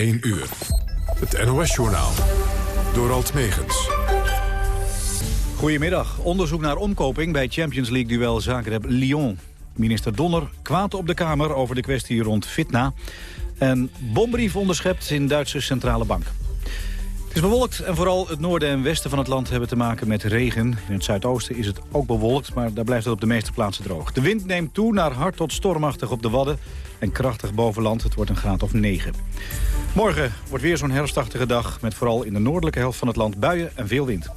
1 uur. Het NOS-journaal. Door Alt Megens. Goedemiddag. Onderzoek naar omkoping bij Champions League-duel Zagreb-Lyon. Minister Donner kwaad op de Kamer over de kwestie rond Fitna. En bombrief onderschept in Duitse Centrale Bank. Het is bewolkt en vooral het noorden en westen van het land hebben te maken met regen. In het zuidoosten is het ook bewolkt, maar daar blijft het op de meeste plaatsen droog. De wind neemt toe naar hard tot stormachtig op de Wadden en krachtig boven land. Het wordt een graad of 9. Morgen wordt weer zo'n herfstachtige dag... met vooral in de noordelijke helft van het land buien en veel wind.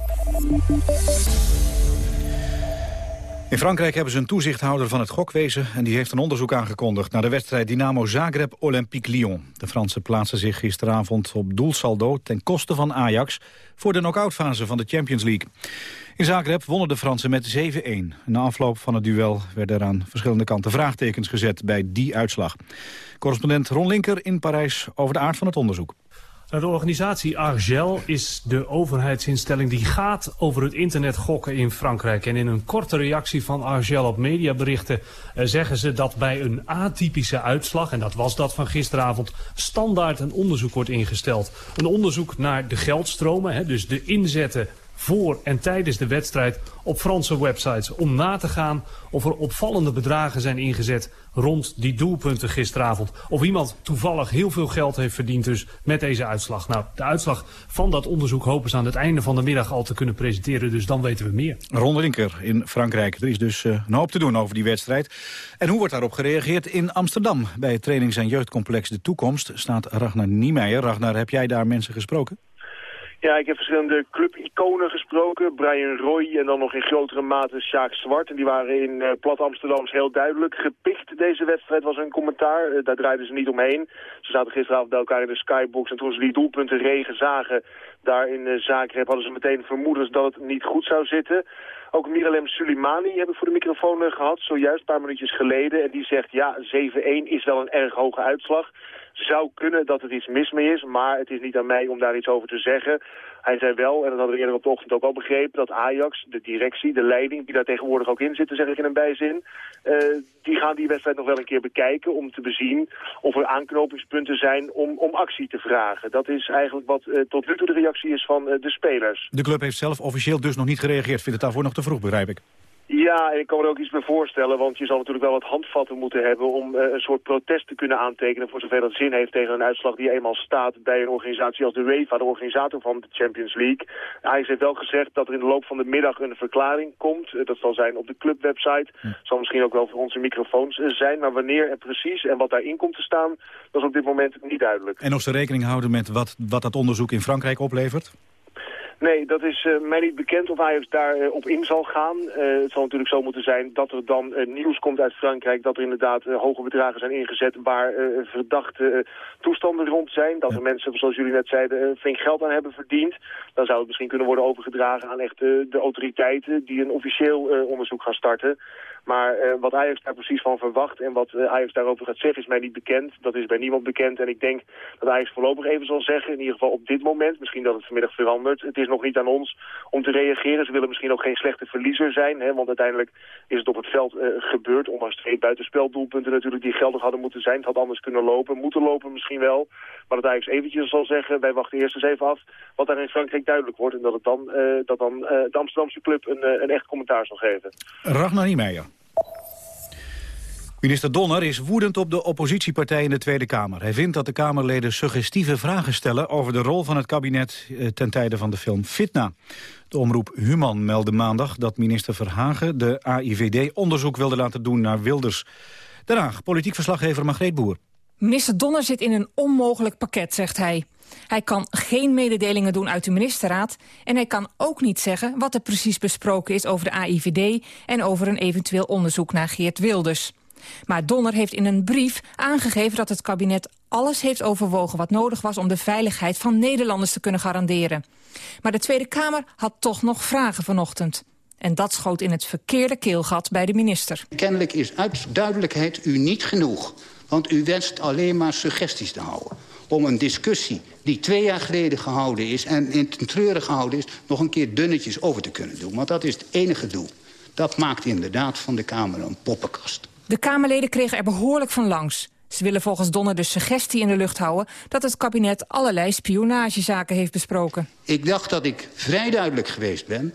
In Frankrijk hebben ze een toezichthouder van het gokwezen... en die heeft een onderzoek aangekondigd naar de wedstrijd Dynamo Zagreb-Olympique Lyon. De Fransen plaatsen zich gisteravond op doelsaldo ten koste van Ajax... voor de knock-outfase van de Champions League. In Zagreb wonnen de Fransen met 7-1. Na afloop van het duel werden er aan verschillende kanten vraagtekens gezet bij die uitslag. Correspondent Ron Linker in Parijs over de aard van het onderzoek. De organisatie Argel is de overheidsinstelling die gaat over het internet gokken in Frankrijk. En in een korte reactie van Argel op mediaberichten eh, zeggen ze dat bij een atypische uitslag, en dat was dat van gisteravond, standaard een onderzoek wordt ingesteld. Een onderzoek naar de geldstromen, dus de inzetten voor en tijdens de wedstrijd op Franse websites... om na te gaan of er opvallende bedragen zijn ingezet rond die doelpunten gisteravond. Of iemand toevallig heel veel geld heeft verdiend dus met deze uitslag. Nou, de uitslag van dat onderzoek hopen ze aan het einde van de middag al te kunnen presenteren. Dus dan weten we meer. Ron Linker in Frankrijk. Er is dus uh, een hoop te doen over die wedstrijd. En hoe wordt daarop gereageerd in Amsterdam? Bij het trainings- en jeugdcomplex De Toekomst staat Ragnar Niemeyer. Ragnar, heb jij daar mensen gesproken? Ja, ik heb verschillende clubiconen gesproken. Brian Roy en dan nog in grotere mate Sjaak Zwart. En die waren in uh, Plat Amsterdams heel duidelijk gepikt. Deze wedstrijd was een commentaar. Uh, daar draaiden ze niet omheen. Ze zaten gisteravond bij elkaar in de skybox. En toen ze die doelpunten regen zagen daar in uh, Zagreb... hadden ze meteen vermoedens dat het niet goed zou zitten. Ook Miralem Sulimani heb ik voor de microfoon gehad, zojuist een paar minuutjes geleden. En die zegt, ja, 7-1 is wel een erg hoge uitslag zou kunnen dat er iets mis mee is, maar het is niet aan mij om daar iets over te zeggen. Hij zei wel, en dat hadden we eerder op de ochtend ook al begrepen, dat Ajax, de directie, de leiding, die daar tegenwoordig ook in zitten, zeg ik in een bijzin, uh, die gaan die wedstrijd nog wel een keer bekijken om te bezien of er aanknopingspunten zijn om, om actie te vragen. Dat is eigenlijk wat uh, tot nu toe de reactie is van uh, de spelers. De club heeft zelf officieel dus nog niet gereageerd. Vindt het daarvoor nog te vroeg, begrijp ik? Ja, en ik kan me er ook iets bij voorstellen, want je zal natuurlijk wel wat handvatten moeten hebben om uh, een soort protest te kunnen aantekenen voor zover dat zin heeft tegen een uitslag die eenmaal staat bij een organisatie als de UEFA, de organisator van de Champions League. Hij heeft wel gezegd dat er in de loop van de middag een verklaring komt. Uh, dat zal zijn op de clubwebsite. Hm. Zal misschien ook wel voor onze microfoons uh, zijn, maar wanneer en precies en wat daarin komt te staan, dat is op dit moment niet duidelijk. En of ze rekening houden met wat, wat dat onderzoek in Frankrijk oplevert? Nee, dat is uh, mij niet bekend of Ajax daar uh, op in zal gaan. Uh, het zal natuurlijk zo moeten zijn dat er dan nieuws komt uit Frankrijk... dat er inderdaad hoge bedragen zijn ingezet waar verdachte toestanden rond zijn. Dat er mensen, zoals jullie net zeiden, flink geld aan hebben verdiend. Dan zou het misschien kunnen worden overgedragen aan echt de autoriteiten... die een officieel onderzoek gaan starten. Maar uh, wat Ajax daar precies van verwacht en wat uh, Ajax daarover gaat zeggen is mij niet bekend. Dat is bij niemand bekend en ik denk dat Ajax voorlopig even zal zeggen, in ieder geval op dit moment, misschien dat het vanmiddag verandert. Het is nog niet aan ons om te reageren. Ze willen misschien ook geen slechte verliezer zijn, hè, want uiteindelijk is het op het veld uh, gebeurd. Ondanks twee buitenspeldoelpunten natuurlijk die geldig hadden moeten zijn. Het had anders kunnen lopen, moeten lopen misschien wel. Maar dat Ajax eventjes zal zeggen, wij wachten eerst eens even af wat daar in Frankrijk duidelijk wordt. En dat, het dan, dat dan de Amsterdamse club een, een echt commentaar zal geven. Ragnar Niemeyer. Minister Donner is woedend op de oppositiepartij in de Tweede Kamer. Hij vindt dat de Kamerleden suggestieve vragen stellen... over de rol van het kabinet eh, ten tijde van de film Fitna. De omroep Human meldde maandag dat minister Verhagen... de AIVD onderzoek wilde laten doen naar Wilders. Daarna politiek verslaggever Margreet Boer. Minister Donner zit in een onmogelijk pakket, zegt hij. Hij kan geen mededelingen doen uit de ministerraad... en hij kan ook niet zeggen wat er precies besproken is over de AIVD... en over een eventueel onderzoek naar Geert Wilders. Maar Donner heeft in een brief aangegeven dat het kabinet alles heeft overwogen wat nodig was om de veiligheid van Nederlanders te kunnen garanderen. Maar de Tweede Kamer had toch nog vragen vanochtend. En dat schoot in het verkeerde keelgat bij de minister. Kennelijk is uit duidelijkheid u niet genoeg. Want u wenst alleen maar suggesties te houden. Om een discussie die twee jaar geleden gehouden is... en in treuren gehouden is, nog een keer dunnetjes over te kunnen doen. Want dat is het enige doel. Dat maakt inderdaad van de Kamer een poppenkast. De Kamerleden kregen er behoorlijk van langs. Ze willen volgens Donner de suggestie in de lucht houden... dat het kabinet allerlei spionagezaken heeft besproken. Ik dacht dat ik vrij duidelijk geweest ben.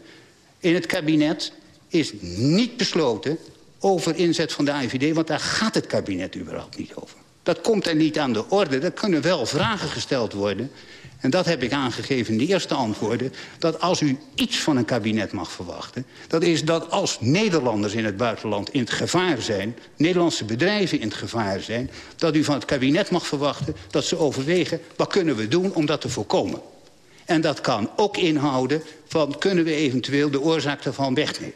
In het kabinet is niet besloten over inzet van de IVD... want daar gaat het kabinet überhaupt niet over. Dat komt er niet aan de orde. Er kunnen wel vragen gesteld worden. En dat heb ik aangegeven in de eerste antwoorden... dat als u iets van een kabinet mag verwachten... dat is dat als Nederlanders in het buitenland in het gevaar zijn... Nederlandse bedrijven in het gevaar zijn... dat u van het kabinet mag verwachten dat ze overwegen... wat kunnen we doen om dat te voorkomen. En dat kan ook inhouden van kunnen we eventueel de oorzaak daarvan wegnemen.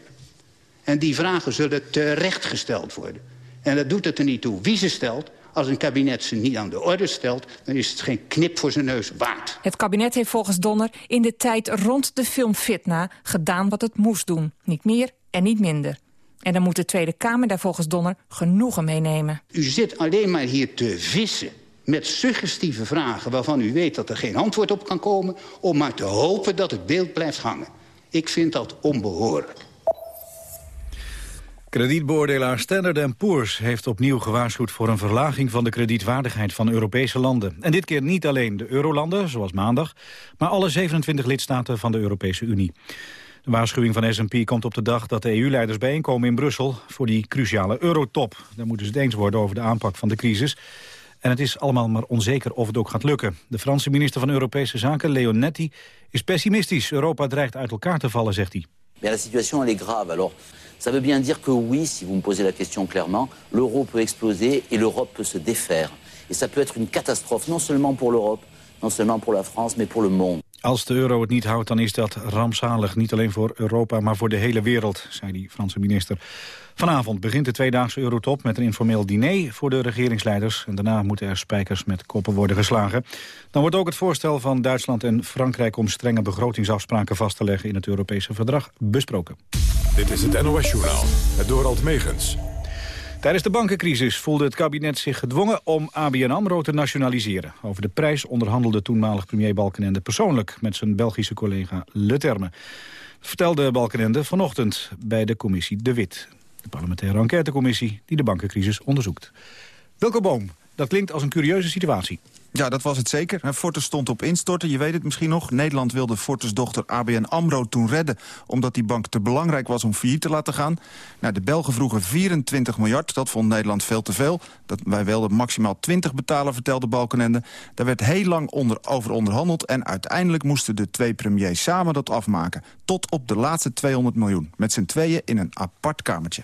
En die vragen zullen terecht gesteld worden. En dat doet het er niet toe wie ze stelt... Als een kabinet ze niet aan de orde stelt, dan is het geen knip voor zijn neus waard. Het kabinet heeft volgens Donner in de tijd rond de film Fitna gedaan wat het moest doen. Niet meer en niet minder. En dan moet de Tweede Kamer daar volgens Donner genoegen meenemen. U zit alleen maar hier te vissen met suggestieve vragen... waarvan u weet dat er geen antwoord op kan komen... om maar te hopen dat het beeld blijft hangen. Ik vind dat onbehoorlijk. Kredietbeoordelaar Standard Poor's heeft opnieuw gewaarschuwd voor een verlaging van de kredietwaardigheid van Europese landen. En dit keer niet alleen de eurolanden, zoals maandag, maar alle 27 lidstaten van de Europese Unie. De waarschuwing van S&P komt op de dag dat de EU-leiders bijeenkomen in Brussel voor die cruciale eurotop. Daar moeten ze het eens worden over de aanpak van de crisis. En het is allemaal maar onzeker of het ook gaat lukken. De Franse minister van Europese Zaken, Leonetti, is pessimistisch. Europa dreigt uit elkaar te vallen, zegt hij. Ja, la situation elle est grave. Alors, ça veut bien dire que oui, si vous me posez la question clairement, l'euro peut exploser et l'Europe peut se défaire. Et ça peut être une catastrophe, non seulement pour l'Europe, non seulement pour la France, mais pour le monde. Als de euro het niet houdt, dan is dat rampzalig. Niet alleen voor Europa, maar voor de hele wereld, zei die Franse minister. Vanavond begint de tweedaagse eurotop met een informeel diner voor de regeringsleiders. En daarna moeten er spijkers met koppen worden geslagen. Dan wordt ook het voorstel van Duitsland en Frankrijk om strenge begrotingsafspraken vast te leggen in het Europese verdrag besproken. Dit is het NOS Journaal, het Dorald Megens. Tijdens de bankencrisis voelde het kabinet zich gedwongen om ABN AMRO te nationaliseren. Over de prijs onderhandelde toenmalig premier Balkenende persoonlijk met zijn Belgische collega Le Terme. Dat vertelde Balkenende vanochtend bij de commissie De Wit. De parlementaire enquêtecommissie die de bankencrisis onderzoekt. Welke Boom, dat klinkt als een curieuze situatie. Ja, dat was het zeker. Fortis stond op instorten, je weet het misschien nog. Nederland wilde Fortis dochter ABN AMRO toen redden... omdat die bank te belangrijk was om failliet te laten gaan. Nou, de Belgen vroegen 24 miljard, dat vond Nederland veel te veel. Dat, wij wilden maximaal 20 betalen, vertelde Balkenende. Daar werd heel lang onder, over onderhandeld... en uiteindelijk moesten de twee premiers samen dat afmaken. Tot op de laatste 200 miljoen. Met z'n tweeën in een apart kamertje.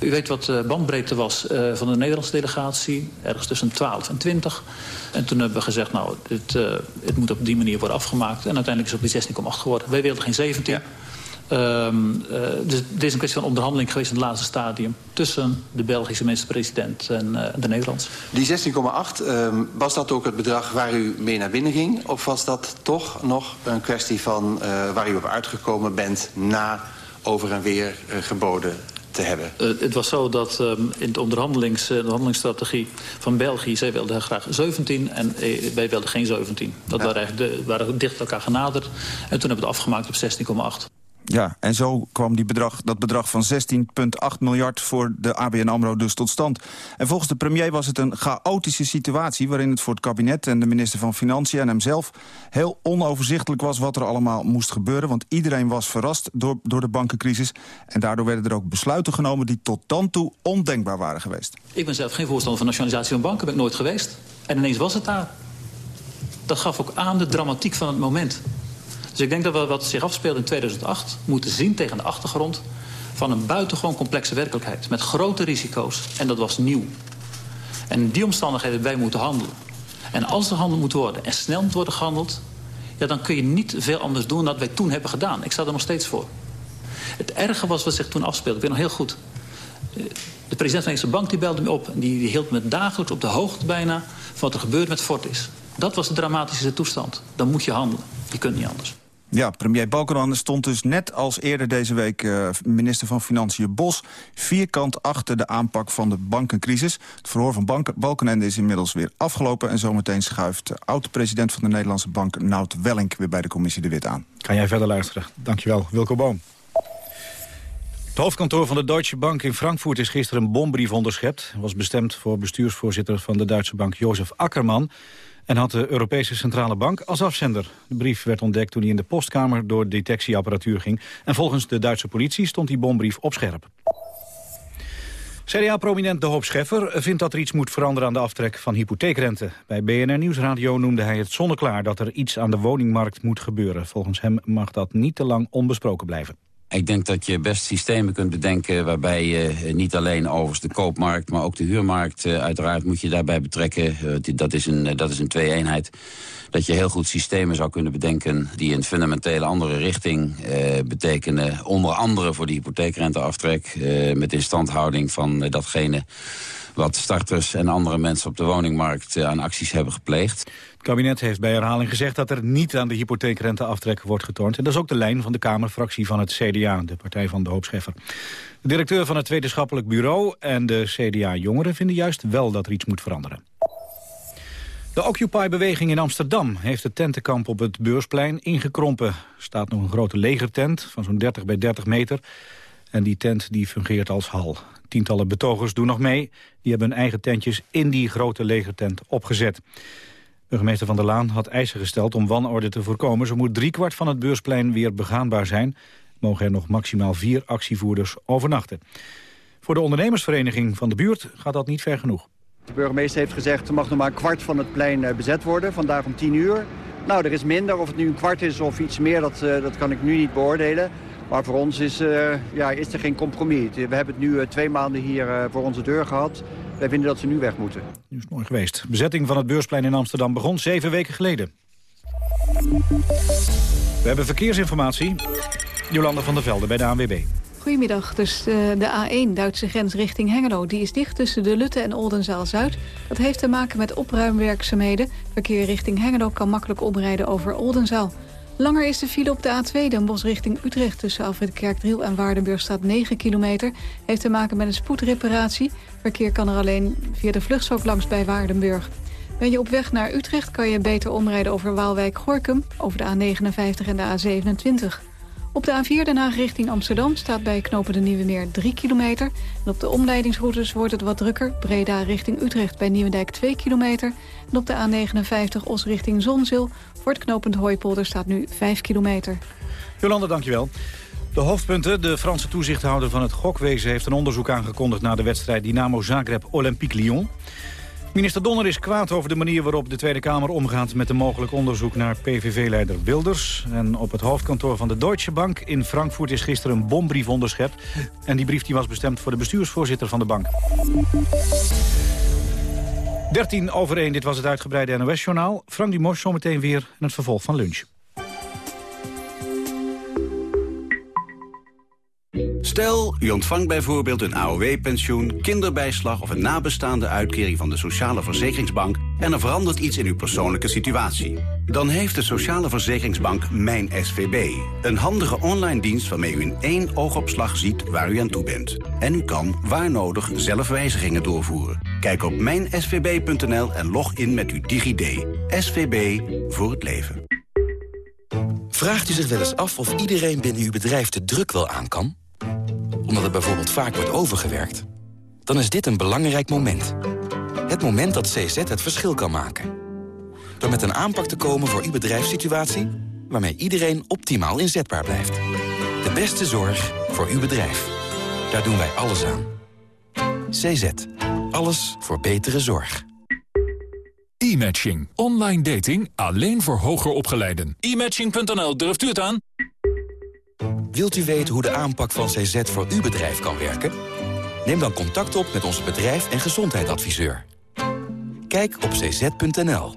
U weet wat de bandbreedte was uh, van de Nederlandse delegatie. Ergens tussen 12 en 20. En toen hebben we gezegd, nou, het, uh, het moet op die manier worden afgemaakt. En uiteindelijk is het op die 16,8 geworden. Wij wilden geen 17. Ja. Um, uh, dus dit is een kwestie van onderhandeling geweest in het laatste stadium... tussen de Belgische minister-president en uh, de Nederlandse. Die 16,8, um, was dat ook het bedrag waar u mee naar binnen ging? Of was dat toch nog een kwestie van uh, waar u op uitgekomen bent... na over en weer geboden te hebben? Uh, het was zo dat um, in de onderhandelings, uh, de onderhandelingsstrategie van België... zij wilden graag 17 en uh, wij wilden geen 17. Dat ja. waren, eigenlijk de, waren dicht elkaar genaderd. En toen hebben we het afgemaakt op 16,8. Ja, en zo kwam die bedrag, dat bedrag van 16,8 miljard voor de ABN AMRO dus tot stand. En volgens de premier was het een chaotische situatie... waarin het voor het kabinet en de minister van Financiën en hemzelf... heel onoverzichtelijk was wat er allemaal moest gebeuren. Want iedereen was verrast door, door de bankencrisis. En daardoor werden er ook besluiten genomen die tot dan toe ondenkbaar waren geweest. Ik ben zelf geen voorstander van nationalisatie van banken, ben nooit geweest. En ineens was het daar. Dat gaf ook aan de dramatiek van het moment. Dus ik denk dat we wat zich afspeelde in 2008 moeten zien tegen de achtergrond van een buitengewoon complexe werkelijkheid. Met grote risico's. En dat was nieuw. En in die omstandigheden wij moeten handelen. En als er gehandeld moet worden en snel moet worden gehandeld... Ja, dan kun je niet veel anders doen dan wat wij toen hebben gedaan. Ik sta er nog steeds voor. Het erge was wat zich toen afspeelde. Ik weet nog heel goed. De president van de Bank die belde me op. En die, die hield me dagelijks op de hoogte bijna... van wat er gebeurt met Fortis. Dat was de dramatische toestand. Dan moet je handelen. Je kunt niet anders. Ja, premier Balkenende stond dus net als eerder deze week... Uh, minister van Financiën Bos vierkant achter de aanpak van de bankencrisis. Het verhoor van Balkenende is inmiddels weer afgelopen... en zometeen schuift de oud-president van de Nederlandse Bank... Nout Welling weer bij de commissie De Wit aan. Kan jij verder luisteren. Dankjewel, Wilco Boom. Het hoofdkantoor van de Deutsche Bank in Frankfurt is gisteren een bombrief onderschept. Was bestemd voor bestuursvoorzitter van de Duitse bank Jozef Akkerman... en had de Europese Centrale Bank als afzender. De brief werd ontdekt toen hij in de postkamer door detectieapparatuur ging... en volgens de Duitse politie stond die bombrief op scherp. CDA-prominent De Hoop Scheffer vindt dat er iets moet veranderen aan de aftrek van hypotheekrente. Bij BNR Nieuwsradio noemde hij het zonneklaar dat er iets aan de woningmarkt moet gebeuren. Volgens hem mag dat niet te lang onbesproken blijven. Ik denk dat je best systemen kunt bedenken waarbij je eh, niet alleen overigens de koopmarkt, maar ook de huurmarkt eh, uiteraard moet je daarbij betrekken. Eh, dat is een, dat is een twee-eenheid. Dat je heel goed systemen zou kunnen bedenken die een fundamentele andere richting betekenen. Onder andere voor de hypotheekrenteaftrek met instandhouding van datgene wat starters en andere mensen op de woningmarkt aan acties hebben gepleegd. Het kabinet heeft bij herhaling gezegd dat er niet aan de hypotheekrenteaftrek wordt getornd. En dat is ook de lijn van de Kamerfractie van het CDA, de partij van de hoopscheffer. De directeur van het wetenschappelijk bureau en de CDA-jongeren vinden juist wel dat er iets moet veranderen. De Occupy-beweging in Amsterdam heeft het tentenkamp op het Beursplein ingekrompen. Er staat nog een grote legertent van zo'n 30 bij 30 meter. En die tent die fungeert als hal. Tientallen betogers doen nog mee. Die hebben hun eigen tentjes in die grote legertent opgezet. Burgemeester Van der Laan had eisen gesteld om wanorde te voorkomen. Zo moet driekwart van het beursplein weer begaanbaar zijn. Mogen er nog maximaal vier actievoerders overnachten. Voor de ondernemersvereniging van de buurt gaat dat niet ver genoeg. De burgemeester heeft gezegd er mag nog maar een kwart van het plein eh, bezet worden. Vandaag om tien uur. Nou, er is minder. Of het nu een kwart is of iets meer, dat, eh, dat kan ik nu niet beoordelen. Maar voor ons is, uh, ja, is er geen compromis. We hebben het nu twee maanden hier voor onze deur gehad. Wij vinden dat ze nu weg moeten. Nu is het mooi geweest. Bezetting van het beursplein in Amsterdam begon zeven weken geleden. We hebben verkeersinformatie. Jolanda van der Velde bij de ANWB. Goedemiddag. Dus de, eh, de A1, Duitse grens richting Hengelo... die is dicht tussen de Lutte en Oldenzaal-Zuid. Dat heeft te maken met opruimwerkzaamheden. Verkeer richting Hengelo kan makkelijk omrijden over Oldenzaal. Langer is de file op de A2 Den Bosch richting Utrecht... tussen Alfred Kerkdriel en Waardenburg staat 9 kilometer. Heeft te maken met een spoedreparatie. Verkeer kan er alleen via de vluchtstrook langs bij Waardenburg. Ben je op weg naar Utrecht kan je beter omrijden over Waalwijk-Gorkum... over de A59 en de A27. Op de A4 Den Haag richting Amsterdam staat bij knopen de Nieuwe Meer 3 kilometer. En op de omleidingsroutes wordt het wat drukker. Breda richting Utrecht bij Nieuwendijk 2 kilometer. En op de A59 Os richting Zonzeel voor Hooipolder staat nu 5 kilometer. Jolanda, dankjewel. De hoofdpunten. De Franse toezichthouder van het gokwezen heeft een onderzoek aangekondigd... naar de wedstrijd Dynamo Zagreb-Olympique Lyon. Minister Donner is kwaad over de manier waarop de Tweede Kamer omgaat... met een mogelijk onderzoek naar PVV-leider Wilders. En op het hoofdkantoor van de Deutsche Bank in Frankfurt... is gisteren een bombrief onderschept. En die brief die was bestemd voor de bestuursvoorzitter van de bank. 13 over 1, dit was het uitgebreide NOS-journaal. Frank Dumos zometeen weer in het vervolg van lunch. Stel, u ontvangt bijvoorbeeld een AOW-pensioen, kinderbijslag... of een nabestaande uitkering van de Sociale Verzekeringsbank... en er verandert iets in uw persoonlijke situatie. Dan heeft de Sociale Verzekeringsbank Mijn SVB. Een handige online dienst waarmee u in één oogopslag ziet waar u aan toe bent. En u kan, waar nodig, zelf wijzigingen doorvoeren. Kijk op mijnsvb.nl en log in met uw DigiD. SVB voor het leven. Vraagt u zich wel eens af of iedereen binnen uw bedrijf de druk wel aan kan? Omdat het bijvoorbeeld vaak wordt overgewerkt? Dan is dit een belangrijk moment. Het moment dat CZ het verschil kan maken. Door met een aanpak te komen voor uw bedrijfssituatie... waarmee iedereen optimaal inzetbaar blijft. De beste zorg voor uw bedrijf. Daar doen wij alles aan. CZ. Alles voor betere zorg. E-matching. Online dating alleen voor hoger opgeleiden. E-matching.nl, durft u het aan? Wilt u weten hoe de aanpak van CZ voor uw bedrijf kan werken? Neem dan contact op met onze bedrijf- en gezondheidsadviseur. Kijk op cz.nl.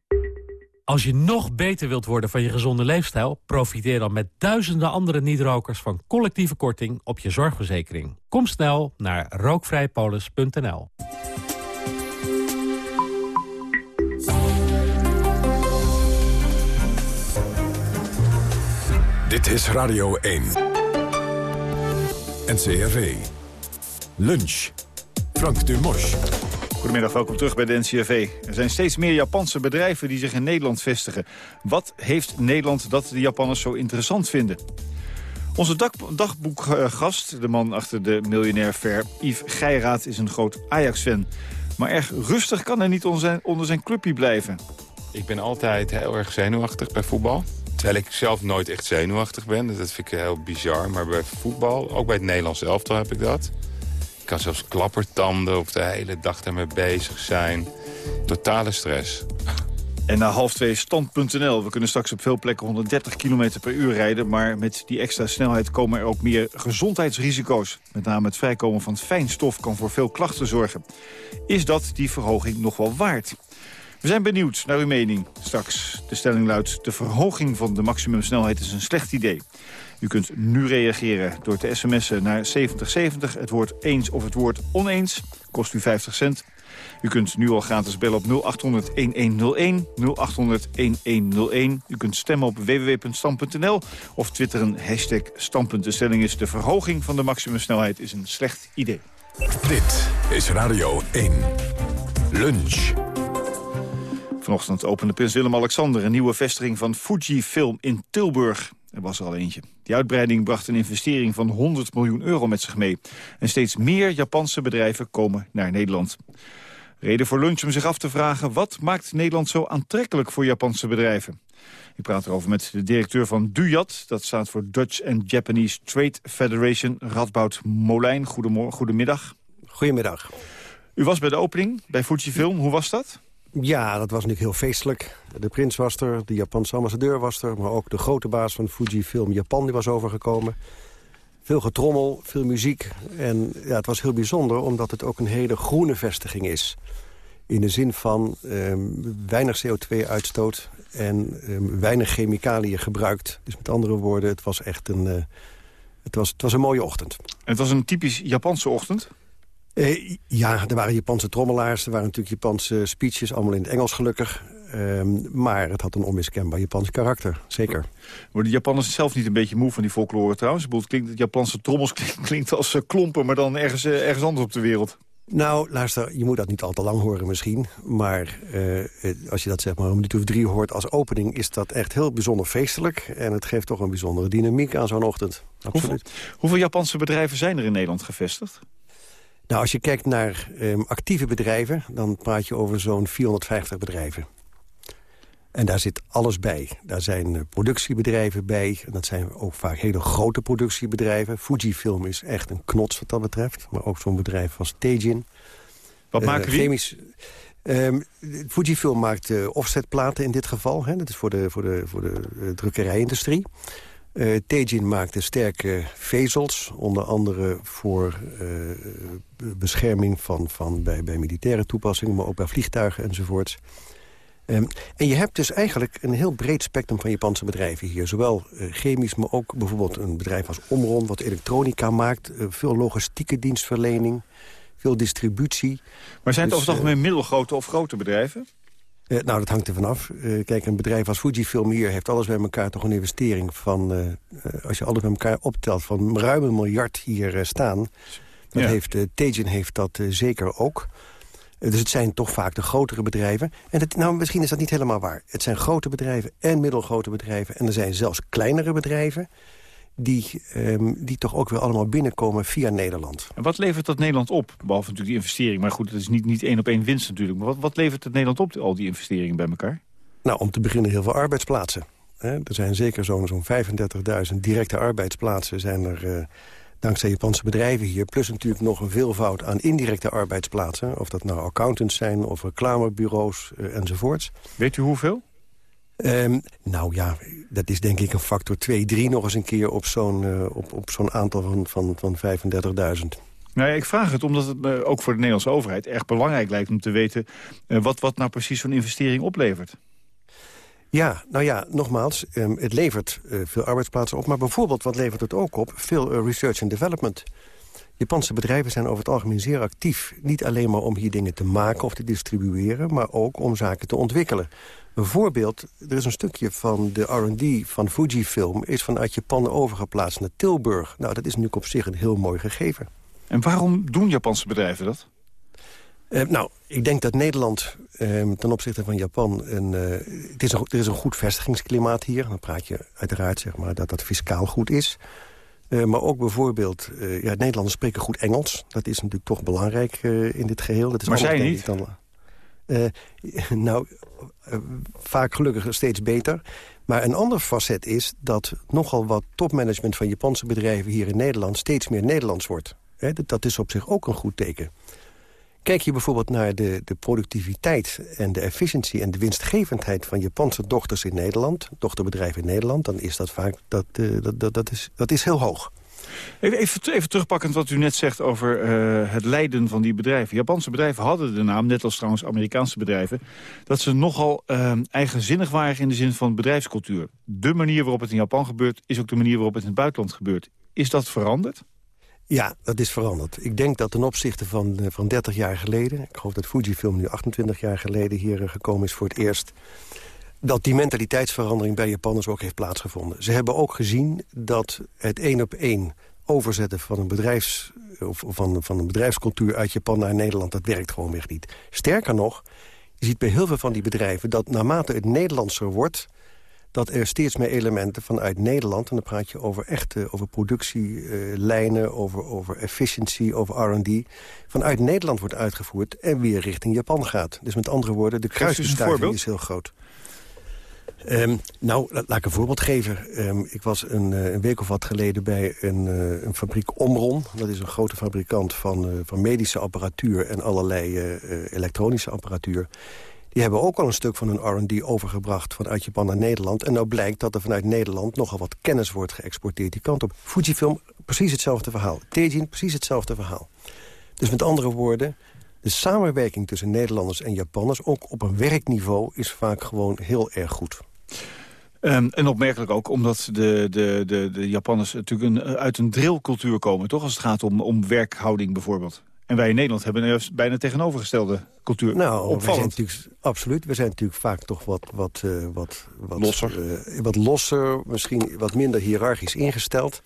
Als je nog beter wilt worden van je gezonde leefstijl... profiteer dan met duizenden andere niet-rokers van collectieve korting op je zorgverzekering. Kom snel naar rookvrijpolis.nl. Dit is Radio 1. NCRV. Lunch. Frank Dumos. Goedemiddag, welkom terug bij de NCRV. Er zijn steeds meer Japanse bedrijven die zich in Nederland vestigen. Wat heeft Nederland dat de Japanners zo interessant vinden? Onze dagboekgast, de man achter de miljonair fair, Yves Geiraat, is een groot Ajax-fan. Maar erg rustig kan hij niet onder zijn, onder zijn clubje blijven. Ik ben altijd heel erg zenuwachtig bij voetbal. Terwijl ik zelf nooit echt zenuwachtig ben. Dat vind ik heel bizar. Maar bij voetbal, ook bij het Nederlands elftal heb ik dat. Kan zelfs klappertanden of de hele dag ermee bezig zijn. Totale stress. En na half twee stand.nl. We kunnen straks op veel plekken 130 km per uur rijden... maar met die extra snelheid komen er ook meer gezondheidsrisico's. Met name het vrijkomen van fijnstof kan voor veel klachten zorgen. Is dat die verhoging nog wel waard? We zijn benieuwd naar uw mening. Straks de stelling luidt... de verhoging van de maximumsnelheid is een slecht idee. U kunt nu reageren door te sms'en naar 7070. Het woord eens of het woord oneens. Kost u 50 cent. U kunt nu al gratis bellen op 0800-1101, 0800-1101. U kunt stemmen op www.stam.nl of twitteren hashtag standpunt. De stelling is de verhoging van de maximumsnelheid is een slecht idee. Dit is Radio 1. Lunch. Vanochtend opende Prins Willem-Alexander een nieuwe vestiging van Fujifilm in Tilburg. Er was er al eentje. Die uitbreiding bracht een investering van 100 miljoen euro met zich mee. En steeds meer Japanse bedrijven komen naar Nederland. Reden voor lunch om zich af te vragen... wat maakt Nederland zo aantrekkelijk voor Japanse bedrijven? Ik praat erover met de directeur van DUJAT. Dat staat voor Dutch and Japanese Trade Federation. Radboud Molijn, goedemorgen, goedemiddag. Goedemiddag. U was bij de opening bij Fujifilm. Hoe was dat? Ja, dat was natuurlijk heel feestelijk. De prins was er, de Japanse ambassadeur was er... maar ook de grote baas van Fujifilm Japan die was overgekomen. Veel getrommel, veel muziek. En ja, het was heel bijzonder omdat het ook een hele groene vestiging is. In de zin van eh, weinig CO2-uitstoot en eh, weinig chemicaliën gebruikt. Dus met andere woorden, het was echt een, uh, het was, het was een mooie ochtend. En het was een typisch Japanse ochtend? Eh, ja, er waren Japanse trommelaars, er waren natuurlijk Japanse speeches, allemaal in het Engels gelukkig. Um, maar het had een onmiskenbaar Japans karakter, zeker. Worden de Japanners zelf niet een beetje moe van die folklore trouwens? Het klinkt, het Japanse trommels klinkt, klinkt als uh, klompen, maar dan ergens, uh, ergens anders op de wereld. Nou, luister, je moet dat niet al te lang horen misschien. Maar als je dat zeg maar een minuut of drie hoort als opening... is dat echt heel bijzonder feestelijk. En het geeft toch een bijzondere dynamiek aan zo'n ochtend. Absoluut. Hoeveel, hoeveel Japanse bedrijven zijn er in Nederland gevestigd? Nou, als je kijkt naar um, actieve bedrijven... dan praat je over zo'n 450 bedrijven. En daar zit alles bij. Daar zijn uh, productiebedrijven bij. En dat zijn ook vaak hele grote productiebedrijven. Fujifilm is echt een knots wat dat betreft. Maar ook zo'n bedrijf als Teijin. Wat uh, maken die? Chemisch, um, Fujifilm maakt uh, offsetplaten in dit geval. Hè. Dat is voor de, voor de, voor de drukkerijindustrie. Uh, Teijin maakte sterke vezels, onder andere voor uh, bescherming van, van bij, bij militaire toepassingen... maar ook bij vliegtuigen enzovoorts. Um, en je hebt dus eigenlijk een heel breed spectrum van Japanse bedrijven hier. Zowel uh, chemisch, maar ook bijvoorbeeld een bedrijf als Omron... wat elektronica maakt, veel logistieke dienstverlening, veel distributie. Maar zijn het dus, over het algemeen middelgrote of grote bedrijven? Uh, nou, dat hangt er vanaf. Uh, kijk, een bedrijf als Fujifilm hier heeft alles bij elkaar toch een investering van... Uh, als je alles bij elkaar optelt, van ruim een miljard hier staan. Dat ja. heeft, Teijin heeft dat zeker ook. dus het zijn toch vaak de grotere bedrijven. En het, nou, misschien is dat niet helemaal waar. Het zijn grote bedrijven en middelgrote bedrijven. En er zijn zelfs kleinere bedrijven die, um, die toch ook weer allemaal binnenkomen via Nederland. En wat levert dat Nederland op? Behalve natuurlijk die investering. Maar goed, het is niet, niet één op één winst natuurlijk. Maar wat, wat levert het Nederland op, al die investeringen bij elkaar? Nou, om te beginnen heel veel arbeidsplaatsen. Er zijn zeker zo'n zo'n 35.000 directe arbeidsplaatsen zijn er... Uh, dankzij Japanse bedrijven hier. Plus natuurlijk nog een veelvoud aan indirecte arbeidsplaatsen. Of dat nou accountants zijn of reclamebureaus uh, enzovoorts. Weet u hoeveel? Ehm, nou ja, dat is denk ik een factor 2, 3 nog eens een keer op zo'n uh, op, op zo'n aantal van, van, van 35.000. Nou ja, ik vraag het omdat het uh, ook voor de Nederlandse overheid erg belangrijk lijkt om te weten uh, wat, wat nou precies zo'n investering oplevert. Ja, nou ja, nogmaals, um, het levert uh, veel arbeidsplaatsen op. Maar bijvoorbeeld, wat levert het ook op? Veel research and development. Japanse bedrijven zijn over het algemeen zeer actief. Niet alleen maar om hier dingen te maken of te distribueren... maar ook om zaken te ontwikkelen. Een voorbeeld, er is een stukje van de R&D van Fujifilm... is vanuit Japan overgeplaatst naar Tilburg. Nou, dat is natuurlijk op zich een heel mooi gegeven. En waarom doen Japanse bedrijven dat? Uh, nou, ik denk dat Nederland uh, ten opzichte van Japan... Een, uh, het is een, er is een goed vestigingsklimaat hier. Dan praat je uiteraard zeg maar, dat dat fiscaal goed is... Uh, maar ook bijvoorbeeld, ja, Nederlanders spreken goed Engels. Dat is natuurlijk toch belangrijk in dit geheel. Dat is maar zij niet? Dan, nou, vaak gelukkig steeds beter. Maar een ander facet is dat nogal wat topmanagement van Japanse bedrijven hier in Nederland steeds meer Nederlands wordt. Dat is op zich ook een goed teken. Kijk je bijvoorbeeld naar de, de productiviteit en de efficiëntie... en de winstgevendheid van Japanse dochters in Nederland... dochterbedrijven in Nederland, dan is dat vaak dat, uh, dat, dat, dat, is, dat is heel hoog. Even, even, terugpakkend wat u net zegt over uh, het leiden van die bedrijven. Japanse bedrijven hadden de naam, net als trouwens Amerikaanse bedrijven... dat ze nogal uh, eigenzinnig waren in de zin van bedrijfscultuur. De manier waarop het in Japan gebeurt... is ook de manier waarop het in het buitenland gebeurt. Is dat veranderd? Ja, dat is veranderd. Ik denk dat ten opzichte van, van 30 jaar geleden... ik geloof dat Fujifilm nu 28 jaar geleden hier gekomen is voor het eerst... dat die mentaliteitsverandering bij Japanners ook heeft plaatsgevonden. Ze hebben ook gezien dat het één op één overzetten van een, bedrijfs, of van, van een bedrijfscultuur uit Japan naar Nederland... dat werkt gewoon weer niet. Sterker nog, je ziet bij heel veel van die bedrijven... dat naarmate het Nederlandser wordt dat er steeds meer elementen vanuit Nederland... en dan praat je over echte over productielijnen, over, over efficiency, over R&D... vanuit Nederland wordt uitgevoerd en weer richting Japan gaat. Dus met andere woorden, de kruisbestuiving is heel groot. Um, nou, laat ik een voorbeeld geven. Um, ik was een, uh, een, week of wat geleden bij een, uh, een, fabriek Omron. Dat is een grote fabrikant van, uh, van medische apparatuur... en allerlei elektronische apparatuur. Die hebben ook al een stuk van hun R&D overgebracht vanuit Japan naar Nederland. En nou blijkt dat er vanuit Nederland nogal wat kennis wordt geëxporteerd die kant op. Fujifilm, precies hetzelfde verhaal. Teijin, precies hetzelfde verhaal. Dus met andere woorden, de samenwerking tussen Nederlanders en Japanners... ook op een werkniveau is vaak gewoon heel erg goed. Um, en opmerkelijk ook omdat de, de, de, de Japanners natuurlijk een, uit een drillcultuur komen... toch als het gaat om, om werkhouding bijvoorbeeld. En wij in Nederland hebben een bijna tegenovergestelde cultuur. Nou, we zijn natuurlijk, absoluut. We zijn natuurlijk vaak toch wat, wat, uh, wat, wat losser. Uh, wat losser, misschien wat minder hiërarchisch ingesteld.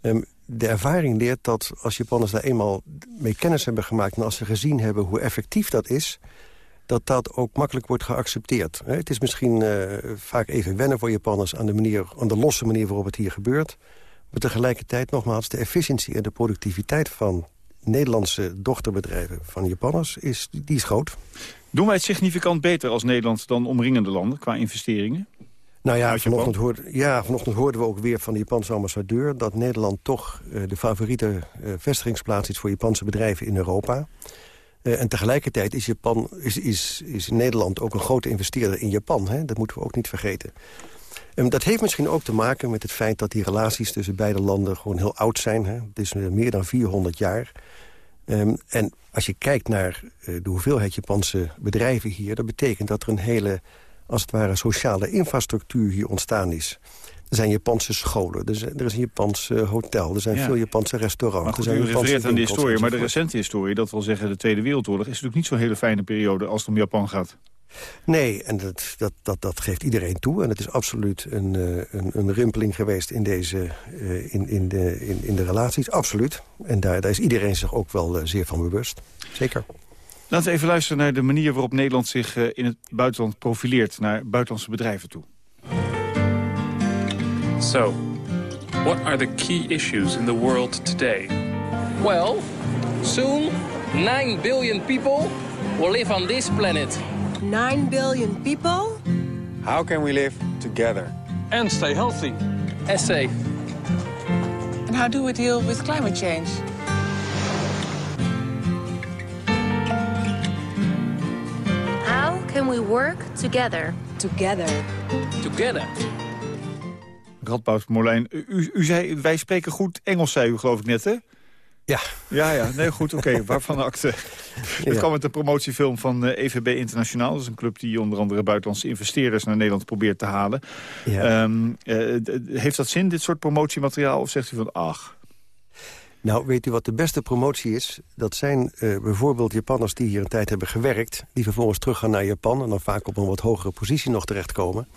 Um, de ervaring leert dat als Japanners daar eenmaal mee kennis hebben gemaakt... en als ze gezien hebben hoe effectief dat is dat dat ook makkelijk wordt geaccepteerd. Het is misschien uh, vaak even wennen voor Japanners... Aan de, manier, aan de losse manier waarop het hier gebeurt. Maar tegelijkertijd nogmaals de efficiëntie en de productiviteit van Nederlandse dochterbedrijven van Japanners, is, die is groot. Doen wij het significant beter als Nederland dan omringende landen qua investeringen? Nou ja vanochtend, hoorde, ja, vanochtend hoorden we ook weer van de Japanse ambassadeur... dat Nederland toch uh, de favoriete uh, vestigingsplaats is voor Japanse bedrijven in Europa. Uh, en tegelijkertijd is, Japan, is, is, is Nederland ook een grote investeerder in Japan. Hè? Dat moeten we ook niet vergeten. Dat heeft misschien ook te maken met het feit dat die relaties tussen beide landen gewoon heel oud zijn. Hè? Het is meer dan 400 jaar. Um, en als je kijkt naar de hoeveelheid Japanse bedrijven hier... dat betekent dat er een hele, als het ware, sociale infrastructuur hier ontstaan is. Er zijn Japanse scholen, er, zijn, er is een Japans hotel, er zijn ja. veel Japanse restaurants. Maar goed, er zijn u refereert aan de historie, maar de recente historie... dat wil zeggen de Tweede Wereldoorlog... is natuurlijk niet zo'n hele fijne periode als het om Japan gaat. Nee, en dat, dat, dat, dat geeft iedereen toe. En het is absoluut een, een, een rimpeling geweest in, deze, in, in, de, in, in de relaties. Absoluut. En daar, daar is iedereen zich ook wel zeer van bewust. Zeker. Laten we even luisteren naar de manier waarop Nederland zich in het buitenland profileert... naar buitenlandse bedrijven toe. So, what are the key issues in the world today? Well, soon 9 billion people will live on this planet. 9 billion people? How can we live together? And stay healthy. And safe. And how do we deal with climate change? Can we work together? Together. together. Radboud Molijn, u, u zei, wij spreken goed Engels, zei u geloof ik net, hè? Ja. Ja, ja, nee, goed, oké, waarvan akte? Het kwam met de promotiefilm van EVB Internationaal. Dat is een club die onder andere buitenlandse investeerders naar Nederland probeert te halen. Ja. Ehm, eh, heeft dat zin, dit soort promotiemateriaal, of zegt u van, ach... Nou, weet u wat de beste promotie is? Dat zijn uh, bijvoorbeeld Japanners die hier een tijd hebben gewerkt... die vervolgens teruggaan naar Japan en dan vaak op een wat hogere positie nog terechtkomen...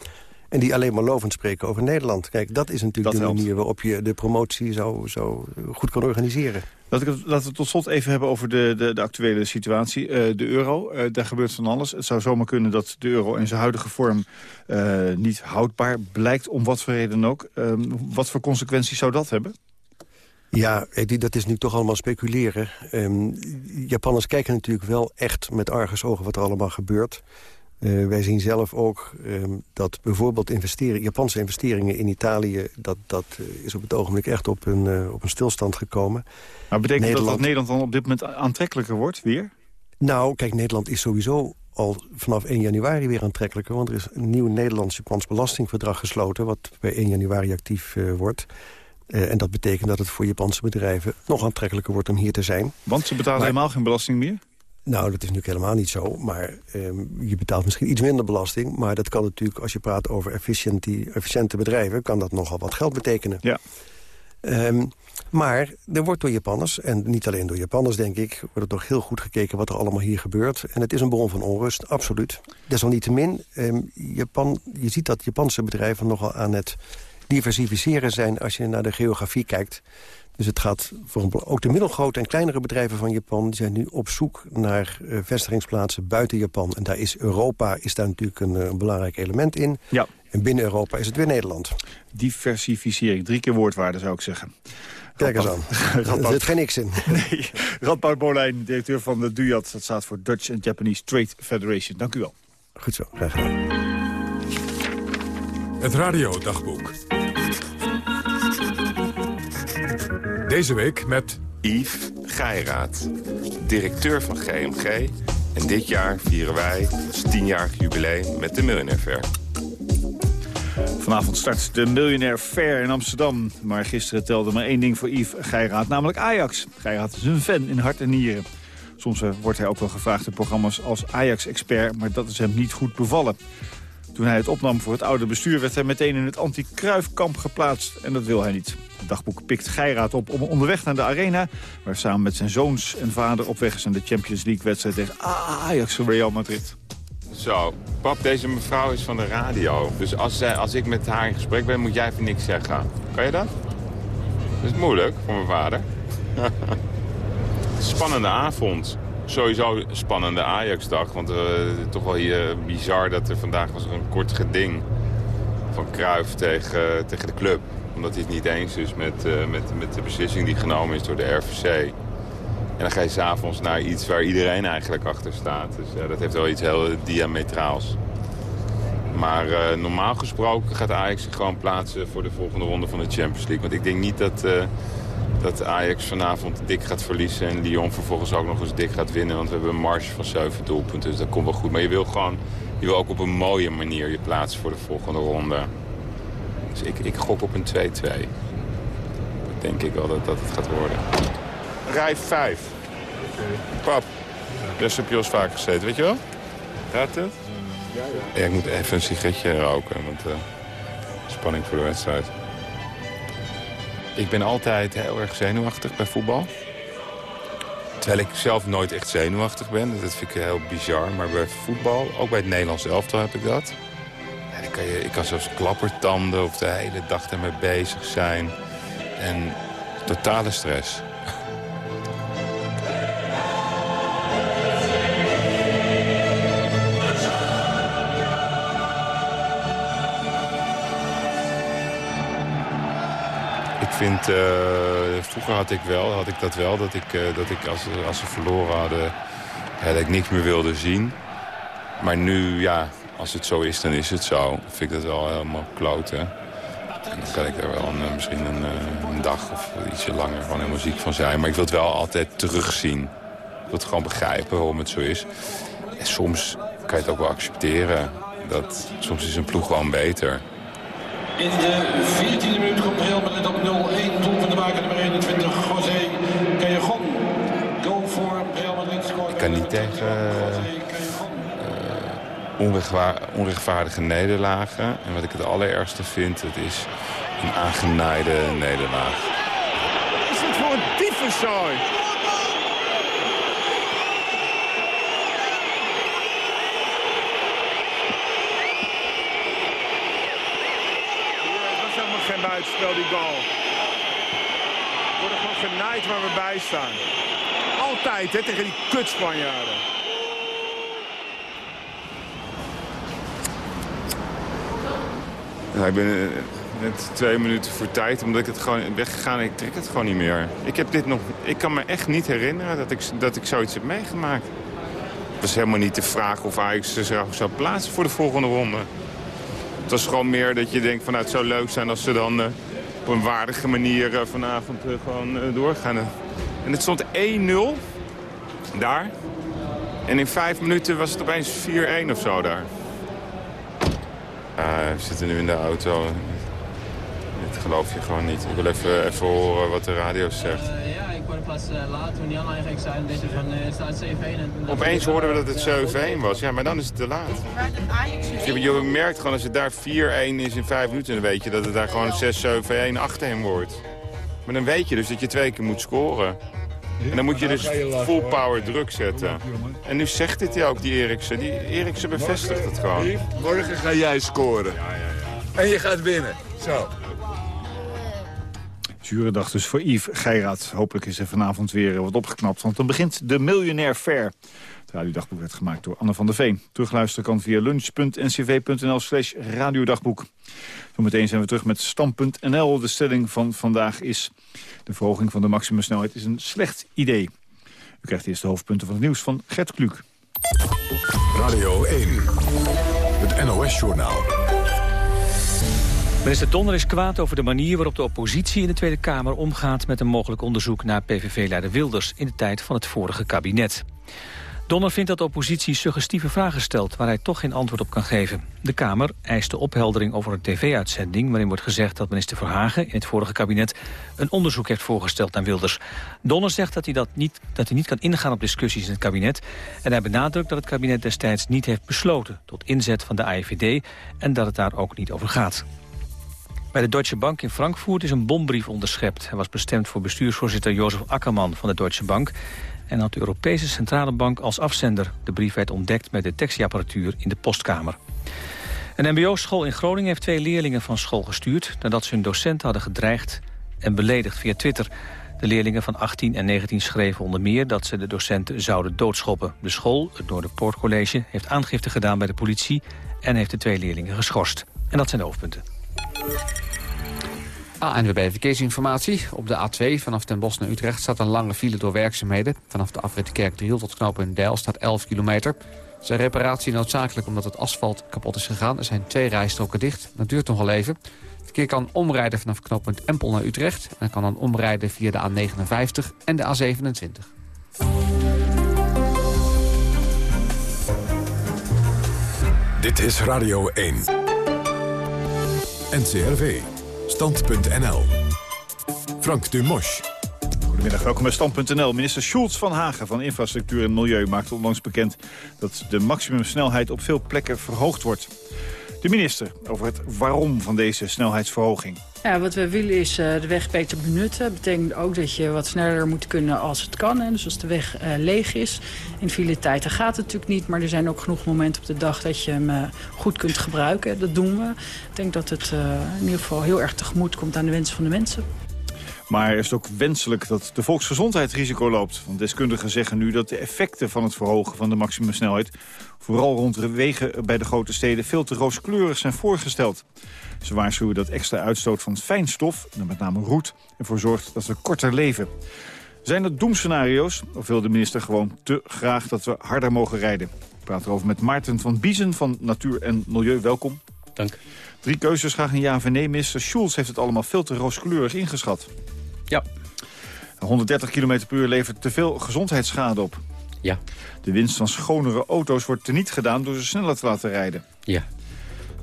En die alleen maar lovend spreken over Nederland. Kijk, dat is natuurlijk Dat de helpt. manier waarop je de promotie zo, zo goed kan organiseren. Laten we, laten we tot slot even hebben over de, de, de actuele situatie. Eh, de euro, eh, daar gebeurt van alles. Het zou zomaar kunnen dat de euro in zijn huidige vorm eh, niet houdbaar blijkt, om wat voor reden ook. Ehm, wat voor consequenties zou dat hebben? Ja, eh, dat is nu toch allemaal speculeren. Ehm, Japanners kijken natuurlijk wel echt met argusogen wat er allemaal gebeurt. Eh, wij zien zelf ook ehm, dat bijvoorbeeld investeren, Japanse investeringen in Italië... dat, dat eh, is op het ogenblik echt op een, op een stilstand gekomen. Maar betekent dat Nederland- dat Nederland dan op dit moment aantrekkelijker wordt, weer? Nou, kijk, Nederland is sowieso al vanaf 1 januari weer aantrekkelijker. Want er is een nieuw Nederlands-Japans belastingverdrag gesloten... wat bij 1 januari actief wordt. Eh, en dat betekent dat het voor Japanse bedrijven nog aantrekkelijker wordt om hier te zijn. Want ze betalen Maar- helemaal geen belasting meer? Nou, dat is natuurlijk helemaal niet zo. Maar ehm, je betaalt misschien iets minder belasting. Maar dat kan natuurlijk, als je praat over efficiënte bedrijven... kan dat nogal wat geld betekenen. Ja. Ehm, maar er wordt door Japanners, en niet alleen door Japanners denk ik... wordt er toch heel goed gekeken wat er allemaal hier gebeurt. En het is een bron van onrust, absoluut. Desalniettemin, ehm, Japan, je ziet dat Japanse bedrijven nogal aan het diversificeren zijn... als je naar de geografie kijkt. Dus het gaat voor een, ook de middelgrote en kleinere bedrijven van Japan... die zijn nu op zoek naar eh, vestigingsplaatsen buiten Japan. En daar is Europa is daar natuurlijk een, eh, een belangrijk element in. Ja. En binnen Europa is het weer Nederland. Diversificering, drie keer woordwaarde zou ik zeggen. Kijk eens aan. Er zit geen niks in. Nee, Radboud Bolijn, directeur van de DUJAT. Dat staat voor Dutch and Japanese Trade Federation. Dank u wel. Goed zo, graag gedaan. Het radiodagboek. Deze week met... Yves Geiraat, directeur van GMG. En dit jaar vieren wij ons tienjarig jubileum met de Miljonair Fair. Vanavond start de Miljonair Fair in Amsterdam. Maar gisteren telde maar één ding voor Yves Geiraat, namelijk Ajax. Geiraat is een fan in hart en nieren. Soms eh, wordt hij ook wel gevraagd in programma's als Ajax-expert... maar dat is hem niet goed bevallen. Toen hij het opnam voor het oude bestuur... werd hij meteen in het anti-Kruifkamp geplaatst. En dat wil hij niet. Het dagboek pikt Geiraat op om onderweg naar de arena... waar samen met zijn zoons en vader op weg is aan de Champions League-wedstrijd... tegen Ajax Real Madrid. Zo, pap, deze mevrouw is van de radio. Dus als, zij, als ik met haar in gesprek ben, moet jij even niks zeggen. Kan je dat? Dat is moeilijk voor mijn vader. Spannende avond. Sowieso spannende Ajax-dag. Want uh, toch wel hier bizar dat er vandaag was een kort geding van Cruijff tegen, tegen de club. Omdat hij het niet eens is met, uh, met, met de beslissing die genomen is door de RVC. En dan ga je s'avonds naar iets waar iedereen eigenlijk achter staat. Dus uh, dat heeft wel iets heel diametraals. Maar uh, normaal gesproken gaat Ajax zich gewoon plaatsen voor de volgende ronde van de Champions League. Want ik denk niet dat, uh, dat Ajax vanavond dik gaat verliezen en Lyon vervolgens ook nog eens dik gaat winnen. Want we hebben een marge van 7 doelpunten, dus dat komt wel goed. Maar je wil gewoon, je wil ook op een mooie manier je plaatsen voor de volgende ronde. Dus ik, ik gok op een 2-2. Dat denk ik wel dat, dat het gaat worden. Rij 5. Pap, daar heb je vaak gezeten, weet je wel? Gaat het? Ja, ja. ja, ik moet even een sigaretje roken, want uh, spanning voor de wedstrijd. Ik ben altijd heel erg zenuwachtig bij voetbal. Terwijl ik zelf nooit echt zenuwachtig ben. Dat vind ik heel bizar. Maar bij voetbal, ook bij het Nederlands elftal heb ik dat. Ik kan zelfs klappertanden of de hele dag ermee bezig zijn. En totale stress. Ik vind, uh, vroeger had ik, wel, had ik dat wel, dat ik, uh, dat ik als, als ze verloren hadden, dat ik niks meer wilde zien. Maar nu, ja, als het zo is, dan is het zo. Vind ik dat wel helemaal kloten. En dan kan ik er wel een, misschien een, een, dag of ietsje langer gewoon helemaal ziek van zijn. Maar ik wil het wel altijd terugzien. Ik wil het gewoon begrijpen waarom het zo is. En soms kan je het ook wel accepteren. dat, soms is een ploeg gewoon beter. In de 14e minuut komt Real Madrid op 0-1. Doel van de maker nummer 21, José Callejon. Goal voor Real Madrid. Ik kan niet tegen uh, onrechtvaardige nederlagen. En wat ik het allerergste vind, het is een aangenaaide nederlaag. Is het voor een tyfuszooi? geen buitenspel, die goal. We worden gewoon genaaid waar we bij staan. Altijd, hè, tegen die kut Spanjaarden. Ja, ik ben eh, net twee minuten voor tijd, omdat ik het gewoon weggegaan en ik trek het gewoon niet meer. Ik, heb dit nog, ik kan me echt niet herinneren dat ik, dat ik zoiets heb meegemaakt. Het was helemaal niet de vraag of Ajax zich zou plaatsen voor de volgende ronde. Het was gewoon meer dat je denkt van nou, het zou leuk zijn als ze dan uh, op een waardige manier uh, vanavond gewoon doorgaan. En het stond 1-0 daar. En in vijf minuten was het opeens 4-1 of zo daar. We zitten nu in de auto. Dat geloof je gewoon niet. Ik wil even, even horen wat de radio zegt. ja, ik word pas laat toen Jan eigenlijk zei deze van uh, staat 7-1. Opeens hoorden we dat het 7-1 was. Ja, maar dan is het te laat. Je, je merkt gewoon als het daar 4-1 is in 5 minuten, dan weet je dat het daar gewoon 6-7-1 achter hem wordt. Maar dan weet je dus dat je twee keer moet scoren. En dan moet je dus full power druk zetten. En nu zegt dit hij ook, die Eriksen. Die Eriksen bevestigt het gewoon. Morgen ga jij scoren. En je gaat winnen. Zo. Zure dag dus voor Yves Geiraat. Hopelijk is er vanavond weer wat opgeknapt, want dan begint de Miljonair Fair. Het radiodagboek werd gemaakt door Anne van der Veen. Terugluisteren kan via lunch.ncv.nl slash radiodagboek. Zometeen zijn we terug met Stam.nl. De stelling van vandaag is... de verhoging van de maximumsnelheid is een slecht idee. U krijgt eerst de hoofdpunten van het nieuws van Gert Kluk. Radio 1, het NOS-journaal. Minister Donner is kwaad over de manier waarop de oppositie in de Tweede Kamer omgaat met een mogelijk onderzoek naar PVV-leider Wilders in de tijd van het vorige kabinet. Donner vindt dat de oppositie suggestieve vragen stelt waar hij toch geen antwoord op kan geven. De Kamer eist de opheldering over een tv-uitzending waarin wordt gezegd dat minister Verhagen in het vorige kabinet een onderzoek heeft voorgesteld naar Wilders. Donner zegt dat hij, dat niet, dat hij niet kan ingaan op discussies in het kabinet en hij benadrukt dat het kabinet destijds niet heeft besloten tot inzet van de AIVD en dat het daar ook niet over gaat. Bij de Deutsche Bank in Frankfurt is een bombrief onderschept. Hij was bestemd voor bestuursvoorzitter Jozef Akkerman van de Deutsche Bank... en had de Europese Centrale Bank als afzender. De brief werd ontdekt met detectieapparatuur in de postkamer. Een mbo-school in Groningen heeft twee leerlingen van school gestuurd... nadat ze hun docent hadden gedreigd en beledigd via Twitter. De leerlingen van 18 en 19 schreven onder meer dat ze de docenten zouden doodschoppen. De school, het Noorderpoortcollege, heeft aangifte gedaan bij de politie... en heeft de twee leerlingen geschorst. En dat zijn de hoofdpunten. ANWB Verkeersinformatie. Op de A2 vanaf Den Bosch naar Utrecht staat een lange file door werkzaamheden. Vanaf de afrit Kerkdriel tot knooppunt Deil staat 11 kilometer. Er een reparatie noodzakelijk omdat het asfalt kapot is gegaan. Er zijn twee rijstroken dicht. Dat duurt nog wel even. Het verkeer kan omrijden vanaf knooppunt Empel naar Utrecht. En kan dan omrijden via de A59 en de A27. Dit is Radio 1. NCRV. Stand.nl. Frank Dumosch. Goedemiddag, welkom bij Stand.nl. Minister Schulz van Hagen van Infrastructuur en Milieu maakte onlangs bekend... dat de maximumsnelheid op veel plekken verhoogd wordt. De minister over het waarom van deze snelheidsverhoging. Ja, wat we willen is uh, de weg beter benutten. Dat betekent ook dat je wat sneller moet kunnen als het kan. Hè. Dus als de weg uh, leeg is. In file tijden gaat het natuurlijk niet. Maar er zijn ook genoeg momenten op de dag dat je hem uh, goed kunt gebruiken. Dat doen we. Ik denk dat het in ieder geval heel erg tegemoet komt aan de wensen van de mensen. Maar is het ook wenselijk dat de volksgezondheid risico loopt? Want deskundigen zeggen nu dat de effecten van het verhogen van de maximumsnelheid... vooral rond de wegen bij de grote steden veel te rooskleurig zijn voorgesteld. Ze waarschuwen dat extra uitstoot van fijnstof, met name roet... ervoor zorgt dat we korter leven. Zijn er doemscenario's of wil de minister gewoon te graag dat we harder mogen rijden? Ik praat erover met Maarten van Biezen van Natuur en Milieu. Welkom. Dank. Drie keuzes, graag een ja of nee. Minister Schulz heeft het allemaal veel te rooskleurig ingeschat. Ja. 130 km per uur levert te veel gezondheidsschade op. Ja. De winst van schonere auto's wordt teniet gedaan door ze sneller te laten rijden. Ja.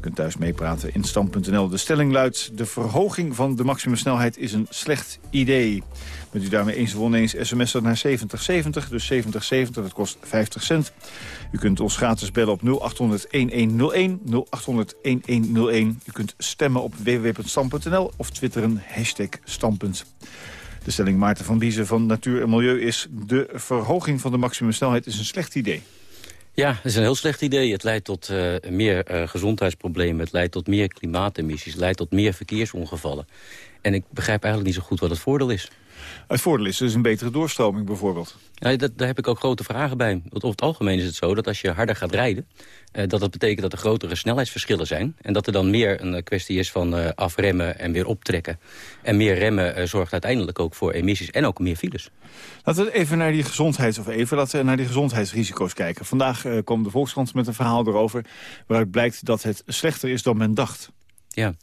Kunt thuis meepraten in stand.nl. De stelling luidt, de verhoging van de maximumsnelheid is een slecht idee. Bent u daarmee eens of oneens sms'en naar 7070, dus 7070, dat kost 50 cent. U kunt ons gratis bellen op 0800-1101, 0800-1101. U kunt stemmen op www.stam.nl of twitteren hashtag standpunt. De stelling Maarten van Biezen van Natuur en Milieu is... de verhoging van de maximumsnelheid is een slecht idee. Ja, het is een heel slecht idee. Het leidt tot uh, meer uh, gezondheidsproblemen. Het leidt tot meer klimaatemissies. Het leidt tot meer verkeersongevallen. En ik begrijp eigenlijk niet zo goed wat het voordeel is. Het voordeel is dus een betere doorstroming bijvoorbeeld. Ja, dat, daar heb ik ook grote vragen bij. Want over het algemeen is het zo dat als je harder gaat rijden... Eh, dat dat betekent dat er grotere snelheidsverschillen zijn. En dat er dan meer een kwestie is van uh, afremmen en weer optrekken. En meer remmen uh, zorgt uiteindelijk ook voor emissies en ook meer files. Laten we even naar die gezondheids of even laten we naar die gezondheidsrisico's kijken. Vandaag uh, kwam de Volkskrant met een verhaal erover... waaruit blijkt dat het slechter is dan men dacht. Ja.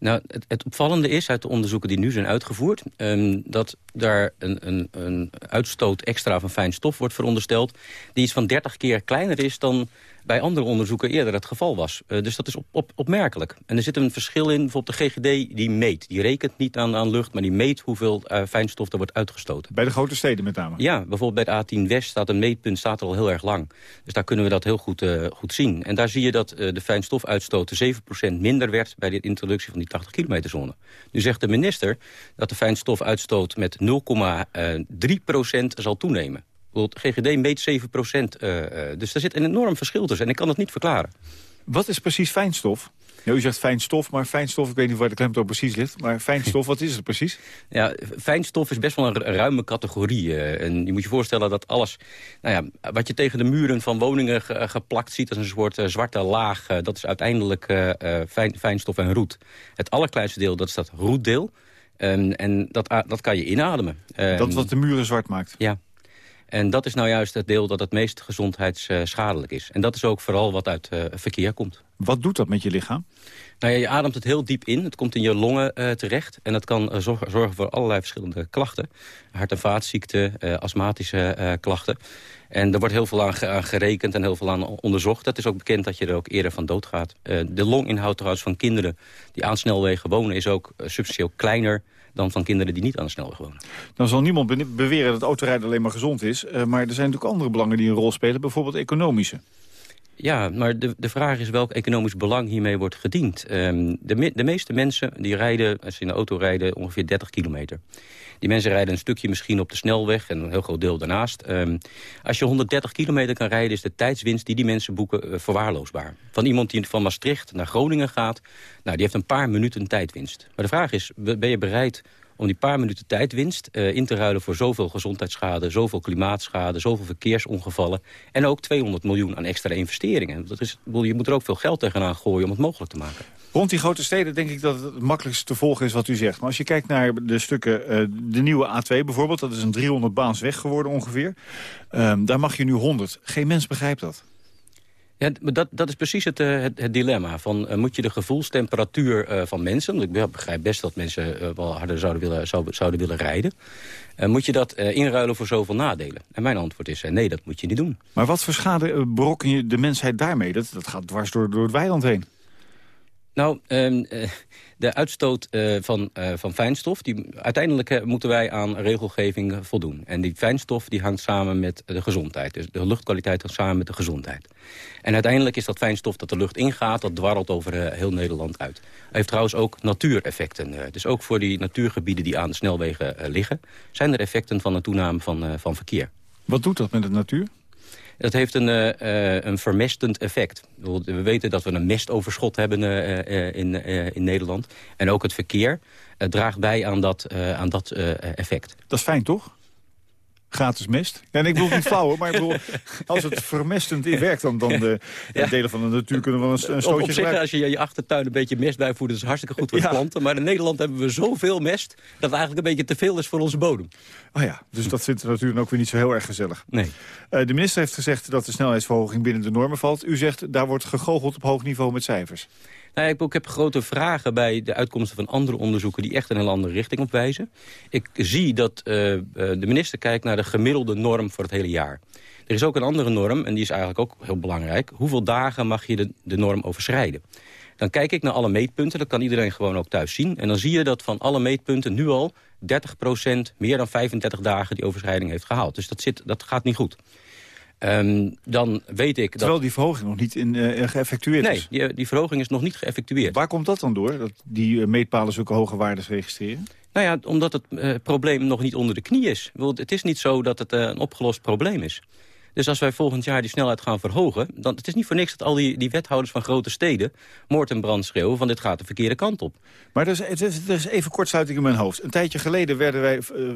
Nou, het, het, opvallende is uit de onderzoeken die nu zijn uitgevoerd... Um, dat daar een, een, een, uitstoot extra van fijn stof wordt verondersteld... die iets van 30 keer kleiner is dan bij andere onderzoeken eerder het geval was. Uh, dus dat is op, op, opmerkelijk. En er zit een verschil in, bijvoorbeeld de GGD die meet. Die rekent niet aan, aan lucht, maar die meet hoeveel uh, fijnstof er wordt uitgestoten. Bij de grote steden met name? Ja, bijvoorbeeld bij de A10 West staat een meetpunt staat er al heel erg lang. Dus daar kunnen we dat heel goed, uh, goed zien. En daar zie je dat de fijnstofuitstoot 7% minder werd... bij de introductie van die 80 kilometer zone. Nu zegt de minister dat de fijnstofuitstoot met 0,3% zal toenemen. GGD meet 7 procent. Uh, dus daar zit een enorm verschil tussen. En ik kan het niet verklaren. Wat is precies fijnstof? Ja, u zegt fijnstof, maar fijnstof, ik weet niet waar de klemtoon precies ligt. Maar fijnstof, wat is het precies? Ja, fijnstof is best wel een ruime categorie. Uh, en je moet je voorstellen dat alles... Nou ja, wat je tegen de muren van woningen ge geplakt ziet... als een soort uh, zwarte laag, uh, dat is uiteindelijk fijn, fijnstof en roet. Het allerkleinste deel, dat is dat roetdeel. Um, en dat, dat kan je inademen. Um, dat wat de muren zwart maakt? Ja. En dat is nou juist het deel dat het meest gezondheidsschadelijk is. En dat is ook vooral wat uit uh, verkeer komt. Wat doet dat met je lichaam? Nou ja, je ademt het heel diep in. Het komt in je longen uh, terecht. En dat kan uh, zorgen, voor allerlei verschillende klachten. Hart- en vaatziekten, uh, astmatische klachten. En er wordt heel veel aan, aan, gerekend en heel veel aan onderzocht. Het is ook bekend dat je er ook eerder van doodgaat. de longinhoud trouwens van kinderen die aan snelwegen wonen... is ook substantieel kleiner dan van kinderen die niet aan de snelweg wonen. Dan zal niemand beweren dat autorijden alleen maar gezond is. Uh, maar er zijn natuurlijk andere belangen die een rol spelen. Bijvoorbeeld economische. Ja, maar de, de vraag is welk economisch belang hiermee wordt gediend. Um, de, de meeste mensen die rijden, als ze in de auto rijden, ongeveer 30 kilometer. Die mensen rijden een stukje misschien op de snelweg en een heel groot deel daarnaast. Um, als je 130 kilometer kan rijden is de tijdswinst die die mensen boeken uh, verwaarloosbaar. Van iemand die van Maastricht naar Groningen gaat, nou, die heeft een paar minuten tijdwinst. Maar de vraag is, ben je bereid om die paar minuten tijdwinst uh, in te ruilen voor zoveel gezondheidsschade, zoveel klimaatschade, zoveel verkeersongevallen en ook 200 miljoen aan extra investeringen. Dat is, je moet er ook veel geld tegenaan gooien om het mogelijk te maken. Rond die grote steden denk ik dat het makkelijkst te volgen is wat u zegt. Maar als je kijkt naar de stukken, uh, de nieuwe A2 bijvoorbeeld... dat is een 300 baans weg geworden ongeveer. Um, daar mag je nu 100. Geen mens begrijpt dat. Ja, dat, dat is precies het, uh, het, het, dilemma. Van, uh, moet je de gevoelstemperatuur uh, van mensen... want ik begrijp best dat mensen wel harder zouden willen, zou, zouden willen rijden... moet je dat inruilen voor zoveel nadelen? En mijn antwoord is nee, dat moet je niet doen. Maar wat voor schade brokken je de mensheid daarmee? Dat, dat gaat dwars door, door het weiland heen. Nou, um, de uitstoot uh, van, uh, van fijnstof... Die, uiteindelijk uh, moeten wij aan regelgeving voldoen. En die fijnstof die hangt samen met de gezondheid. Dus de luchtkwaliteit hangt samen met de gezondheid. En uiteindelijk is dat fijnstof dat de lucht ingaat... dat dwarrelt over heel Nederland uit. Hij heeft trouwens ook natuureffecten. dus ook voor die natuurgebieden die aan de snelwegen liggen... zijn er effecten van een toename van, van verkeer. Wat doet dat met de natuur? Dat heeft een, uh, een vermestend effect. We weten dat we een mestoverschot hebben uh, in, in Nederland. En ook het verkeer draagt bij aan dat, aan dat effect. Dat is fijn, toch? Gratis mest. Ja, en ik bedoel niet flauw, maar ik bedoel, als het vermestend in werkt... dan, dan de ja. delen van de natuur kunnen we een, een stootje op, zich, Als je je achtertuin een beetje mest bijvoert, dat is hartstikke goed voor de ja. planten. Maar in Nederland hebben we zoveel mest... dat het eigenlijk een beetje te veel is voor onze bodem. Oh ja, dus dat vindt de natuur ook weer niet zo heel erg gezellig. Nee. Uh, de minister heeft gezegd dat de snelheidsverhoging binnen de normen valt. U zegt, daar wordt gegoocheld op hoog niveau met cijfers. Nou, ik, ik heb grote vragen bij de uitkomsten van andere onderzoeken... die echt in een andere richting op wijzen. Ik zie dat uh, de minister kijkt naar de gemiddelde norm voor het hele jaar. Er is ook een andere norm, en die is eigenlijk ook heel belangrijk. Hoeveel dagen mag je de, de norm overschrijden? Dan kijk ik naar alle meetpunten, dat kan iedereen gewoon ook thuis zien. En dan zie je dat van alle meetpunten nu al 30% meer dan 35 dagen die overschrijding heeft gehaald. Dus dat, zit, dat gaat niet goed. Um, dan weet ik Terwijl dat... die verhoging nog niet in, uh, geëffectueerd nee, is. Nee, die, die, verhoging is nog niet geëffectueerd. Waar komt dat dan door, dat die meetpalen zulke hoge waarden registreren? Nou ja, omdat het uh, probleem nog niet onder de knie is. Het is niet zo dat het uh, een opgelost probleem is. Dus als wij volgend jaar die snelheid gaan verhogen... dan het is niet voor niks dat al die, die wethouders van grote steden... moord en brand schreeuwen van dit gaat de verkeerde kant op. Maar er is, is, er is even kortsluiting in mijn hoofd. Een tijdje geleden werden wij, uh,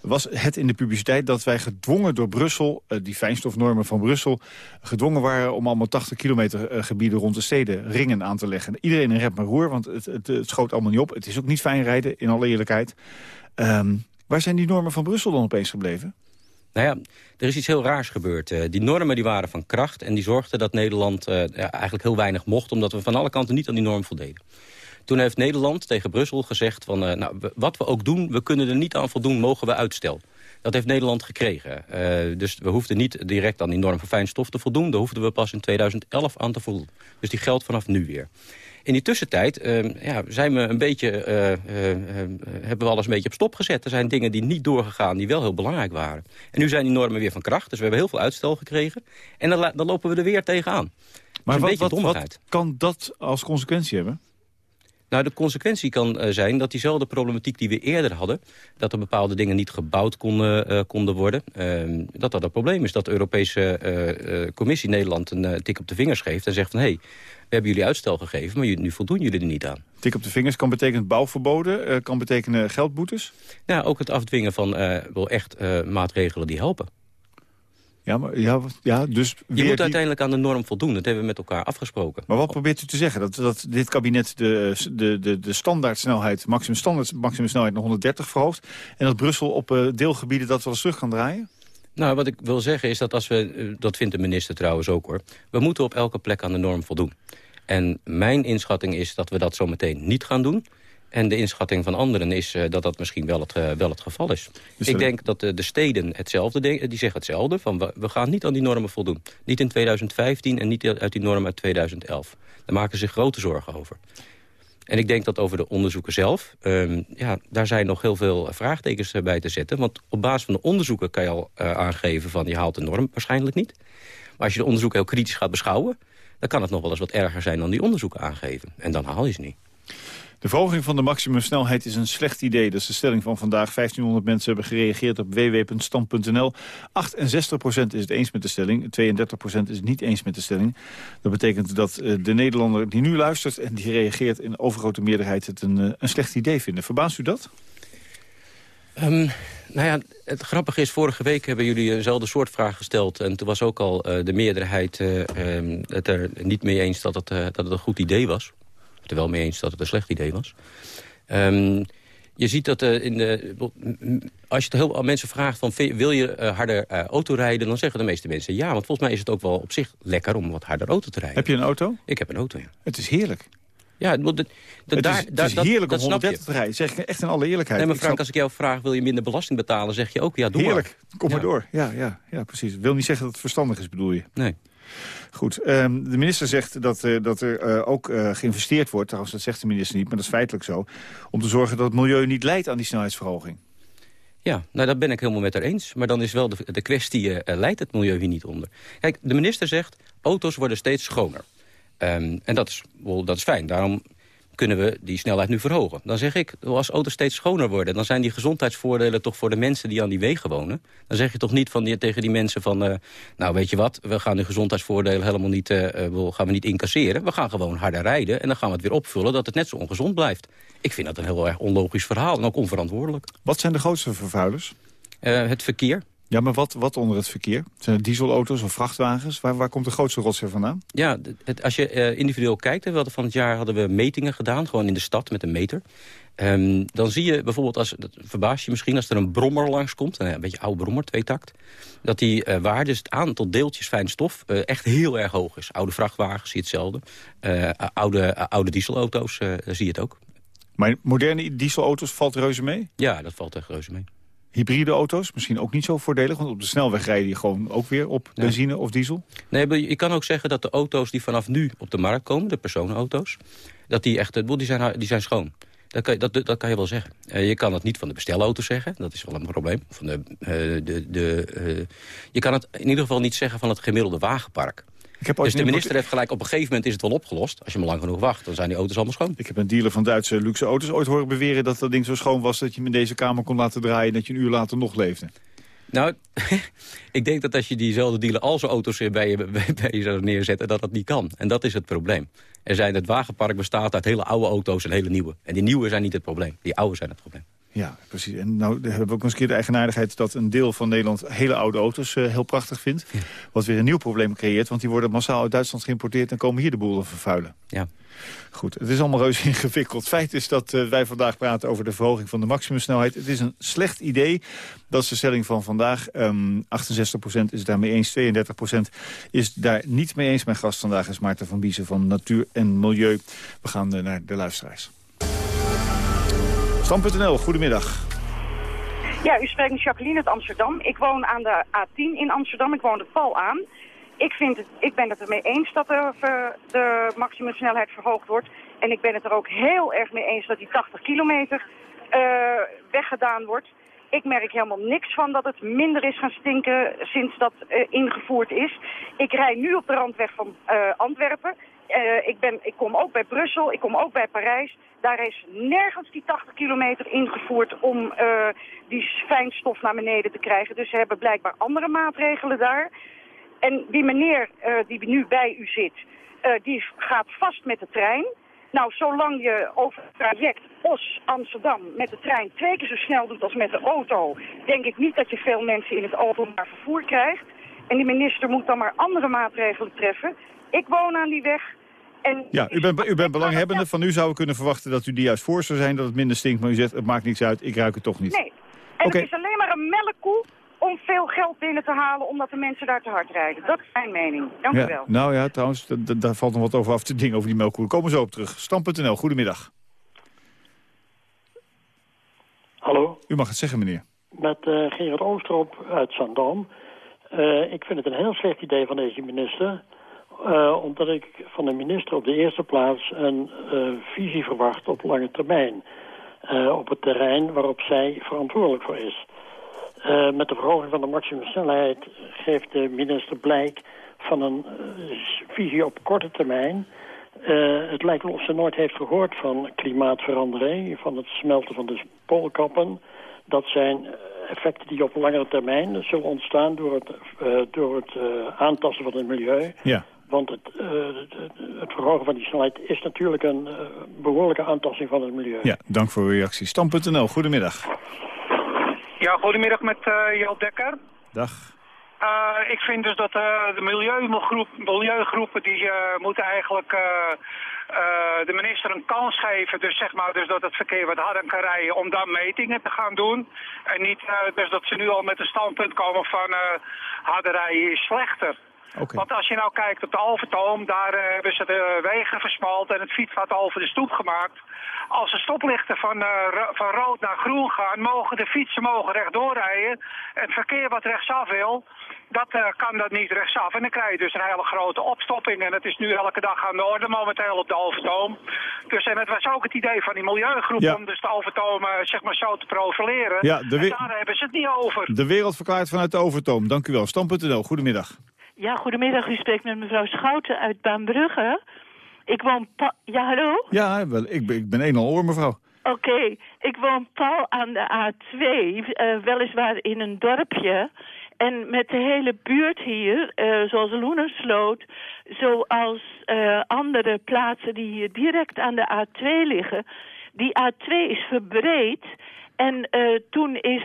was het in de publiciteit... dat wij gedwongen door Brussel, uh, die fijnstofnormen van Brussel... gedwongen waren om allemaal 80 kilometer uh, gebieden rond de steden ringen aan te leggen. Iedereen in rep maar roer, want het, het, schoot allemaal niet op. Het is ook niet fijn rijden, in alle eerlijkheid. Um, waar zijn die normen van Brussel dan opeens gebleven? Nou ja, er is iets heel raars gebeurd. Uh, die normen die waren van kracht en die zorgden dat Nederland uh, ja, eigenlijk heel weinig mocht... omdat we van alle kanten niet aan die norm voldeden. Toen heeft Nederland tegen Brussel gezegd van... Uh, nou, wat we ook doen, we kunnen er niet aan voldoen, mogen we uitstel. Dat heeft Nederland gekregen. dus we hoefden niet direct aan die norm van fijnstof te voldoen. Daar hoefden we pas in 2011 aan te voldoen. Dus die geldt vanaf nu weer. In die tussentijd uh, ja, zijn we een beetje, uh, uh, hebben we alles een beetje op stop gezet. Er zijn dingen die niet doorgegaan, die wel heel belangrijk waren. En nu zijn die normen weer van kracht, dus we hebben heel veel uitstel gekregen. En dan, dan lopen we er weer tegenaan. Maar wat, wat, wat kan dat als consequentie hebben? Nou, de consequentie kan uh, zijn dat diezelfde problematiek die we eerder hadden... dat er bepaalde dingen niet gebouwd konden, uh, konden worden... Uh, dat dat een probleem is. Dat de Europese Commissie Nederland een tik op de vingers geeft... en zegt van, hé, hey, we hebben jullie uitstel gegeven... maar nu voldoen jullie er niet aan. Tik op de vingers kan betekenen bouwverboden, kan betekenen geldboetes? Ja, ook het afdwingen van wel echt maatregelen die helpen. Ja, maar, ja, ja, dus je moet uiteindelijk aan de norm voldoen. Dat hebben we met elkaar afgesproken. Maar wat probeert u te zeggen? Dat, dat dit kabinet de, de, de, de standaardsnelheid, maximum, standaard, maximum snelheid naar 130 verhoogt... en dat Brussel op uh, deelgebieden dat wel eens terug kan draaien? Nou, wat ik wil zeggen is dat als we, dat vindt de minister trouwens ook hoor... we moeten op elke plek aan de norm voldoen. En mijn inschatting is dat we dat zo meteen niet gaan doen... En de inschatting van anderen is uh, dat dat misschien wel het, uh, wel het geval is. Dus ik denk dat uh, de steden hetzelfde die zeggen hetzelfde. Van we, we, gaan niet aan die normen voldoen. Niet in 2015 en niet uit die normen uit 2011. Daar maken ze zich grote zorgen over. En ik denk dat over de onderzoeken zelf... Um, ja, daar zijn nog heel veel vraagtekens bij te zetten. Want op basis van de onderzoeken kan je al aangeven... van je haalt de norm waarschijnlijk niet. Maar als je de onderzoeken heel kritisch gaat beschouwen... dan kan het nog wel eens wat erger zijn dan die onderzoeken aangeven. En dan haal je ze niet. De verhoging van de maximumsnelheid is een slecht idee. Dat is de stelling van vandaag. 1500 mensen hebben gereageerd op www.stand.nl. 68% is het eens met de stelling. 32% is het niet eens met de stelling. Dat betekent dat de Nederlander die nu luistert en die reageert... in overgrote meerderheid het een, een slecht idee vinden. Verbaast u dat? Um, nou ja, het grappige is, vorige week hebben jullie eenzelfde soort vraag gesteld. En toen was ook al de meerderheid uh, het er niet mee eens dat het, dat het een goed idee was het er wel mee eens dat het een slecht idee was. Um, je ziet dat uh, in de, als je het heel mensen vraagt van wil je uh, harder uh, auto rijden, dan zeggen de meeste mensen ja. Want volgens mij is het ook wel op zich lekker om wat harder auto te rijden. Heb je een auto? Ik heb een auto, ja. Het is heerlijk. Ja, de, het daar, is, het is dat, heerlijk dat om 130 te rijden. Zeg ik echt in alle eerlijkheid. Nee, maar Frank, als ik jou vraag, wil je minder belasting betalen, zeg je ook ja, doe Heerlijk, maar. kom maar door. Ja, ja, ja, precies. Ik wil niet zeggen dat het verstandig is, bedoel je? Nee. Goed, um, de minister zegt dat, uh, dat er uh, ook uh, geïnvesteerd wordt. Trouwens, dat zegt de minister niet, maar dat is feitelijk zo. Om te zorgen dat het milieu niet leidt aan die snelheidsverhoging. Ja, nou dat ben ik helemaal met haar eens. Maar dan is wel de, de kwestie, leidt het milieu hier niet onder? Kijk, de minister zegt, auto's worden steeds schoner. Um, en dat is, dat is fijn. Daarom kunnen we die snelheid nu verhogen. Dan zeg ik, als auto's steeds schoner worden... dan zijn die gezondheidsvoordelen toch voor de mensen die aan die wegen wonen. Dan zeg je toch niet van die, tegen die mensen van... Uh, nou, weet je wat, we gaan die gezondheidsvoordelen helemaal niet, uh, we gaan we niet incasseren. We gaan gewoon harder rijden en dan gaan we het weer opvullen... dat het net zo ongezond blijft. Ik vind dat een heel erg onlogisch verhaal en ook onverantwoordelijk. Wat zijn de grootste vervuilers? Uh, het verkeer. Ja, maar wat, wat onder het verkeer? Zijn het dieselauto's of vrachtwagens? Waar, waar komt de grootste rotzooi vandaan? Ja, het, als je uh, individueel kijkt... We hadden van het jaar hadden we metingen gedaan, gewoon in de stad met een meter. Um, dan zie je bijvoorbeeld, als, dat verbaast je misschien... als er een brommer langskomt, een beetje oude brommer, tweetakt... dat die uh, waarde, dus het aantal deeltjes fijn stof, uh, echt heel erg hoog is. Oude vrachtwagens zie je hetzelfde. oude, oude dieselauto's zie je het ook. Maar moderne dieselauto's valt reuze mee? Ja, dat valt echt reuze mee. Hybride auto's misschien ook niet zo voordelig? Want op de snelweg rijden die gewoon ook weer op benzine of diesel? Nee, je kan ook zeggen dat de auto's die vanaf nu op de markt komen... de personenauto's, dat die echt, die zijn, die zijn schoon. Dat kan, dat, dat kan je wel zeggen. Uh, je kan het niet van de bestelauto's zeggen. Dat is wel een probleem. Van de, uh, de, de, uh, je kan het in ieder geval niet zeggen van het gemiddelde wagenpark. Dus de minister heeft gelijk, op een gegeven moment is het wel opgelost. Als je maar lang genoeg wacht, dan zijn die auto's allemaal schoon. Ik heb een dealer van Duitse luxe auto's ooit horen beweren... dat dat ding zo schoon was dat je hem in deze kamer kon laten draaien... en dat je een uur later nog leefde. Nou, ik denk dat als je diezelfde dealer al zijn auto's bij je, bij je zou neerzetten... dat dat niet kan. En dat is het probleem. Er zijn, het wagenpark bestaat uit hele oude auto's en hele nieuwe. En die nieuwe zijn niet het probleem. Die oude zijn het probleem. Ja, precies. En nou hebben we ook eens een keer de eigenaardigheid... dat een deel van Nederland hele oude auto's uh, heel prachtig vindt. Wat weer een nieuw probleem creëert. Want die worden massaal uit Duitsland geïmporteerd... en komen hier de boel vervuilen. Ja. Goed, het is allemaal reuze ingewikkeld. Feit is dat uh, wij vandaag praten over de verhoging van de maximumsnelheid. Het is een slecht idee. Dat is de stelling van vandaag. Um, 68% is het daarmee eens, 32% is daar niet mee eens. Mijn gast vandaag is Maarten van Biezen van Natuur en Milieu. We gaan uh, naar de luisteraars. Stam.nl, goedemiddag. Ja, u spreekt met Jacqueline uit Amsterdam. Ik woon aan de A10 in Amsterdam. Ik woon de Pal aan. Ik, vind het, ik ben het ermee eens dat de, de maximumsnelheid verhoogd wordt. En ik ben het er ook heel erg mee eens dat die 80 kilometer uh, weggedaan wordt. Ik merk helemaal niks van dat het minder is gaan stinken sinds dat uh, ingevoerd is. Ik rij nu op de randweg van uh, Antwerpen. Uh, ik, ben, ik kom ook bij Brussel, ik kom ook bij Parijs. Daar is nergens die 80 kilometer ingevoerd om uh, die fijnstof naar beneden te krijgen. Dus ze hebben blijkbaar andere maatregelen daar. En die meneer uh, die nu bij u zit, die gaat vast met de trein. Nou, zolang je over het traject Os-Amsterdam met de trein twee keer zo snel doet als met de auto... denk ik niet dat je veel mensen in het openbaar vervoer krijgt. En die minister moet dan maar andere maatregelen treffen. Ik woon aan die weg. En ja, u bent, u bent belanghebbende. Van u zouden we kunnen verwachten dat u die juist voor zou zijn... dat het minder stinkt, maar u zegt, het maakt niks uit, ik ruik het toch niet. Nee, en okay. het is alleen maar een melkkoe om veel geld binnen te halen... omdat de mensen daar te hard rijden. Dat is mijn mening. Dank ja, u wel. Nou ja, trouwens, daar valt nog wat over af te dingen over die melkkoe. Komen we zo op terug. Stam.nl, goedemiddag. Hallo. U mag het zeggen, meneer. Met uh, Gerard Oosterop uit Zandam. Uh, ik vind het een heel slecht idee van deze minister... Uh, omdat ik van de minister op de eerste plaats een uh, visie verwacht op lange termijn. Uh, op het terrein waarop zij verantwoordelijk voor is. met de verhoging van de maximumsnelheid geeft de minister blijk van een visie op korte termijn. het lijkt wel of ze nooit heeft gehoord van klimaatverandering, van het smelten van de poolkappen. Dat zijn effecten die op langere termijn zullen ontstaan door het, door het aantasten van het milieu. Ja. Want het, uh, het, het, verhogen van die snelheid is natuurlijk een uh, behoorlijke aantasting van het milieu. Ja, dank voor uw reactie. Stam.nl, goedemiddag. Ja, goedemiddag met uh, Joop Dekker. Dag. ik vind dus dat de milieugroep, milieugroepen die moeten eigenlijk de minister een kans geven. Dus zeg maar dus dat het verkeer wat harder kan rijden om dan metingen te gaan doen. En niet dus dat ze nu al met een standpunt komen van harder rijden is slechter. Okay. Want als je nou kijkt op de Alvertoom, daar uh, hebben ze de wegen versmalt en het fietspad over de stoep gemaakt. Als de stoplichten van, uh, van rood naar groen gaan, mogen de fietsen mogen rechtdoor rijden. Het verkeer wat rechtsaf wil, dat uh, kan dat niet rechtsaf. En dan krijg je dus een hele grote opstopping. En het is nu elke dag aan de orde momenteel op de Alvertoom. Dus en het was ook het idee van die milieugroep Ja. om dus de Alvertoom uh, zeg maar zo te profileren. Ja, de en we- daar hebben ze het niet over. De wereld verklaart vanuit de Overtoom. Dank u wel. Stam.nl, goedemiddag. Ja, goedemiddag. U spreekt met mevrouw Schouten uit Baanbrugge. Ik woon... Ja, hallo? Ja, wel, ik, ben- ik ben een en al oor, mevrouw. Oké, ik woon pal aan de A2, eh, weliswaar in een dorpje. En met de hele buurt hier, eh, zoals Loenersloot, zoals eh, andere plaatsen die hier direct aan de A2 liggen. Die A2 is verbreed en toen is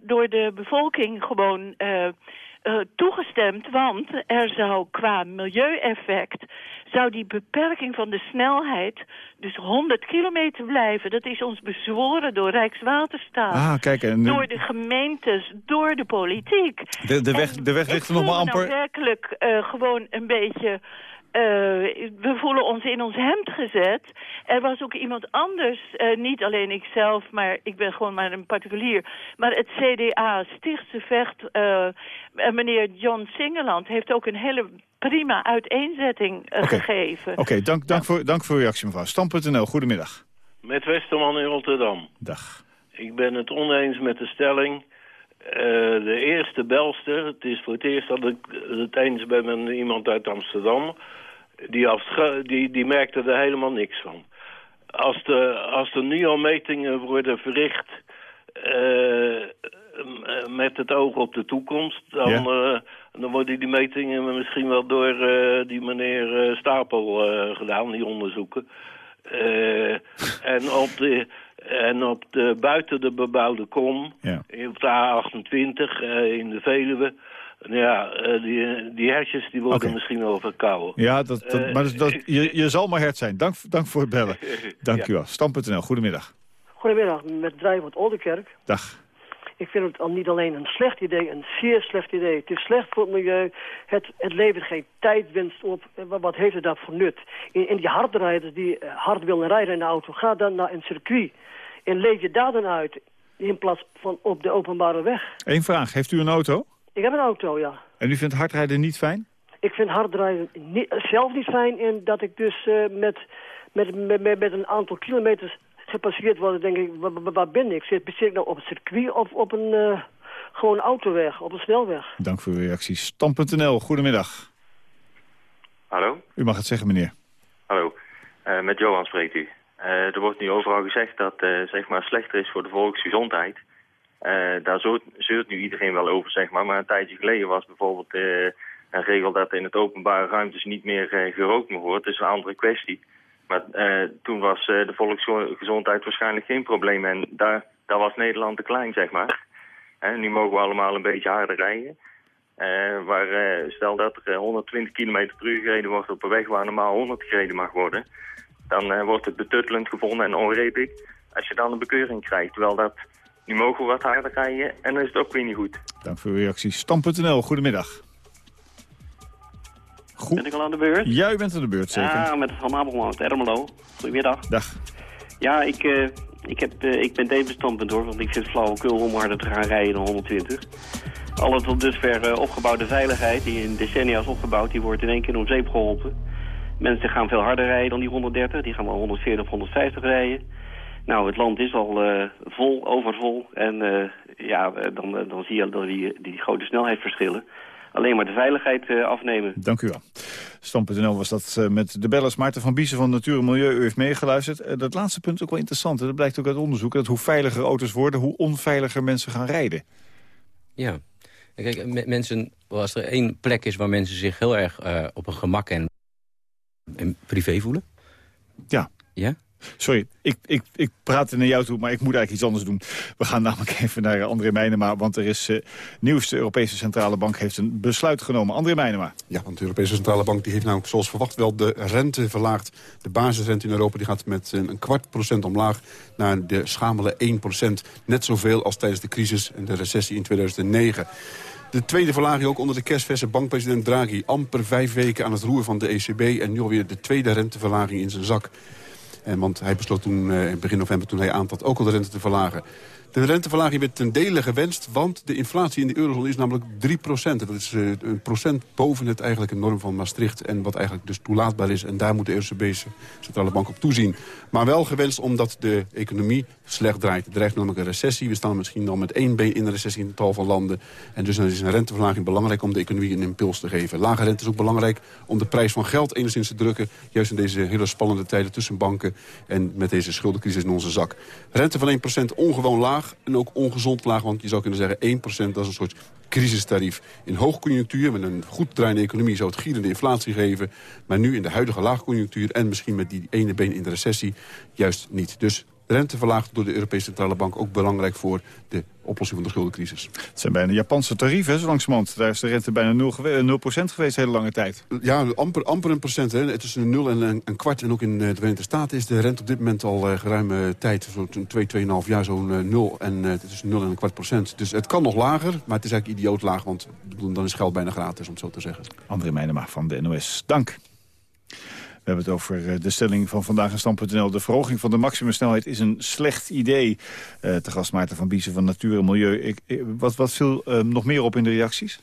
door de bevolking gewoon eh, toegestemd, want er zou qua milieueffect zou die beperking van de snelheid dus 100 kilometer blijven. Dat is ons bezworen door Rijkswaterstaat. Ah, kijk, en nu- Door de gemeentes, door de politiek. De, de weg, de weg ligt er nog maar amper... nou werkelijk eh, gewoon een beetje... we voelen ons in ons hemd gezet. Er was ook iemand anders, uh, niet alleen ikzelf, maar ik ben gewoon maar een particulier. Maar het CDA, Stichtse Vecht, uh, meneer John Singeland, heeft ook een hele prima uiteenzetting uh, okay. gegeven. Oké, okay, dank, dank, voor, dank voor uw reactie mevrouw. Stam.nl, goedemiddag. Met Westerman in Rotterdam. Dag. Ik ben het oneens met de stelling... Uh, de eerste belster, het is voor het eerst dat ik het eens ben met iemand uit Amsterdam... Die, die, die merkte er helemaal niks van. Als, de, als er nu al metingen worden verricht uh, met het oog op de toekomst... dan, ja. uh, dan worden die metingen misschien wel door uh, die meneer Stapel gedaan, die onderzoeken. en op de... En op de, buiten de bebouwde kom, ja. op de A28 in de Veluwe... Ja, uh, die, die hertjes die worden okay. misschien wel verkouden. Ja, dat, dat, uh, maar dat, dat, je, je zal maar hert zijn. Dank, dank voor het bellen. Dank ja. u wel. Stam.nl, goedemiddag. Goedemiddag, met Drijf uit Oldenkerk. Dag. Ik vind het al niet alleen een slecht idee, een zeer slecht idee. Het is slecht voor het milieu. Het, het levert geen tijdwinst op. Wat heeft het dat voor nut? In, in die hardrijders die hard willen rijden in de auto, ga dan naar een circuit. En leef je daar dan uit in plaats van op de openbare weg. Eén vraag, heeft u een auto? Ik heb een auto, ja. En u vindt hardrijden niet fijn? Ik vind hardrijden niet, zelf niet fijn. En dat ik dus uh, met, met, met, met een aantal kilometers gepasseerd word, denk ik, waar, waar ben ik? Zit, zit ik nou op een circuit of op een uh, gewoon autoweg, op een snelweg? Dank voor uw reactie. Stam.nl, goedemiddag. Hallo? U mag het zeggen, meneer. Hallo, uh, met Johan spreekt u. er wordt nu overal gezegd dat het zeg maar slechter is voor de volksgezondheid. Uh, daar zeurt nu iedereen wel over, zeg maar. Maar een tijdje geleden was bijvoorbeeld uh, een regel dat in het openbare ruimtes niet meer uh, gerookt mag worden. Dat is een andere kwestie. Maar toen was de volksgezondheid waarschijnlijk geen probleem. En daar, daar was Nederland te klein, zeg maar. Nu mogen we allemaal een beetje harder rijden. waar, stel dat er 120 km per uur gereden wordt op een weg waar normaal 100 gereden mag worden. Dan wordt het betuttelend gevonden en onredelijk als je dan een bekeuring krijgt. Terwijl dat nu mogen we wat harder rijden en dan is het ook weer niet goed. Dank voor uw reactie. Stam.nl, goedemiddag. Goed. Ben ik al aan de beurt? Ja, u bent aan de beurt, zeker. Ja, met Van Abelman uit Ermelo. Goedemiddag. Dag. Ja, ik, uh, ik, heb, uh, ik ben deze standpunt hoor, want ik vind flauwekul om harder te gaan rijden dan 120. Alle tot dusver uh, opgebouwde veiligheid, die in decennia is opgebouwd, die wordt in één keer om zeep geholpen. Mensen gaan veel harder rijden dan die 130, die gaan wel 140 of 150 rijden. Nou, het land is al uh, vol, overvol. En uh, ja, dan, uh, dan zie je dat die, die grote snelheidsverschillen. Alleen maar de veiligheid afnemen. Dank u wel. Stam.nl was dat met de bellers Maarten van Biesen van Natuur en Milieu. U heeft meegeluisterd. dat laatste punt is ook wel interessant. Dat blijkt ook uit onderzoek. Dat hoe veiliger auto's worden, hoe onveiliger mensen gaan rijden. Ja. Kijk, mensen, als er één plek is waar mensen zich heel erg op een gemak en, en privé voelen. Ja. Ja? Sorry, ik, ik, ik praat naar jou toe, maar ik moet eigenlijk iets anders doen. We gaan namelijk even naar André Meijnema, want er is uh, nieuws. De Europese Centrale Bank heeft een besluit genomen. André Meijnema. Ja, want de Europese Centrale Bank die heeft nou zoals verwacht wel de rente verlaagd. De basisrente in Europa die gaat met een, een kwart procent omlaag naar de schamele 1 procent. Net zoveel als tijdens de crisis en de recessie in 2009. De tweede verlaging ook onder de kerstverse bankpresident Draghi. Amper vijf weken aan het roer van de ECB en nu alweer de tweede renteverlaging in zijn zak. En want hij besloot toen in begin november toen hij aantrad ook al de rente te verlagen. De renteverlaging werd ten dele gewenst, want de inflatie in de eurozone is namelijk 3% Dat is uh, een procent boven het eigenlijke norm van Maastricht. En wat eigenlijk dus toelaatbaar is. En daar moet de Europese Centrale Bank op toezien. Maar wel gewenst omdat de economie slecht draait. Er dreigt namelijk een recessie. We staan misschien al met één been in de recessie in tal van landen. En dus is een renteverlaging belangrijk om de economie een impuls te geven. Lage rente is ook belangrijk om de prijs van geld enigszins te drukken. Juist in deze hele spannende tijden tussen banken en met deze schuldencrisis in onze zak. Rente van 1% ongewoon laag en ook ongezond laag. Want je zou kunnen zeggen 1% dat is een soort crisistarief. In hoogconjunctuur, met een goed draaiende economie, zou het gierende inflatie geven. Maar nu in de huidige laagconjunctuur en misschien met die ene been in de recessie, juist niet. Dus rente verlaagd door de Europese Centrale Bank ook belangrijk voor de oplossing van de schuldencrisis. Het zijn bijna Japanse tarieven, zo langzamerhand. Daar is de rente bijna 0, 0 geweest hele lange tijd. Ja, amper, amper een procent. Hè. Het is een 0 en een, een, kwart. En ook in de Verenigde Staten is de rente op dit moment al uh, geruime tijd. Zo'n 2, 2,5 jaar zo'n uh, 0. En uh, het is 0 en een kwart procent. Dus het kan nog lager, maar het is eigenlijk idioot laag. Want dan is geld bijna gratis, om het zo te zeggen. André Meijnema van de NOS. Dank. Hebben het over eh, de stelling van Vandaag in Stand.nl. De verhoging van de maximumsnelheid is een slecht idee. Uh, te gast van Biezen van Natuur en Milieu. Ik, wat, wat viel uh, nog meer op in de reacties?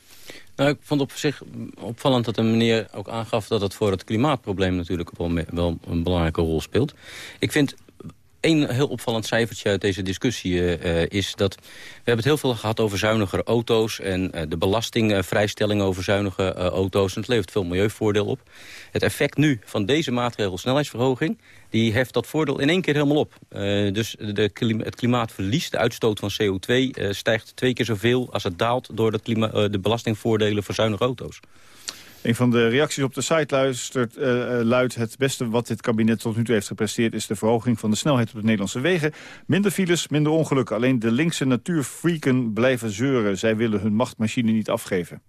Nou, ik vond op zich opvallend dat de meneer ook aangaf... dat het voor het klimaatprobleem natuurlijk wel, wel een belangrijke rol speelt. Ik vind een heel opvallend cijfertje uit deze discussie uh, is dat... we hebben het heel veel gehad over zuinigere auto's... en uh, de belastingvrijstelling over zuinige auto's. En het levert veel milieuvoordeel op. Het effect nu van deze maatregel snelheidsverhoging... die heft dat voordeel in één keer helemaal op. dus de het klimaat verliest, de uitstoot van CO2... stijgt twee keer zoveel als het daalt... door de, de belastingvoordelen voor zuinige auto's. Een van de reacties op de site luistert, uh, luidt... het beste wat dit kabinet tot nu toe heeft gepresteerd... is de verhoging van de snelheid op de Nederlandse wegen. Minder files, minder ongelukken. Alleen de linkse natuurfreaken blijven zeuren. Zij willen hun machtmachine niet afgeven.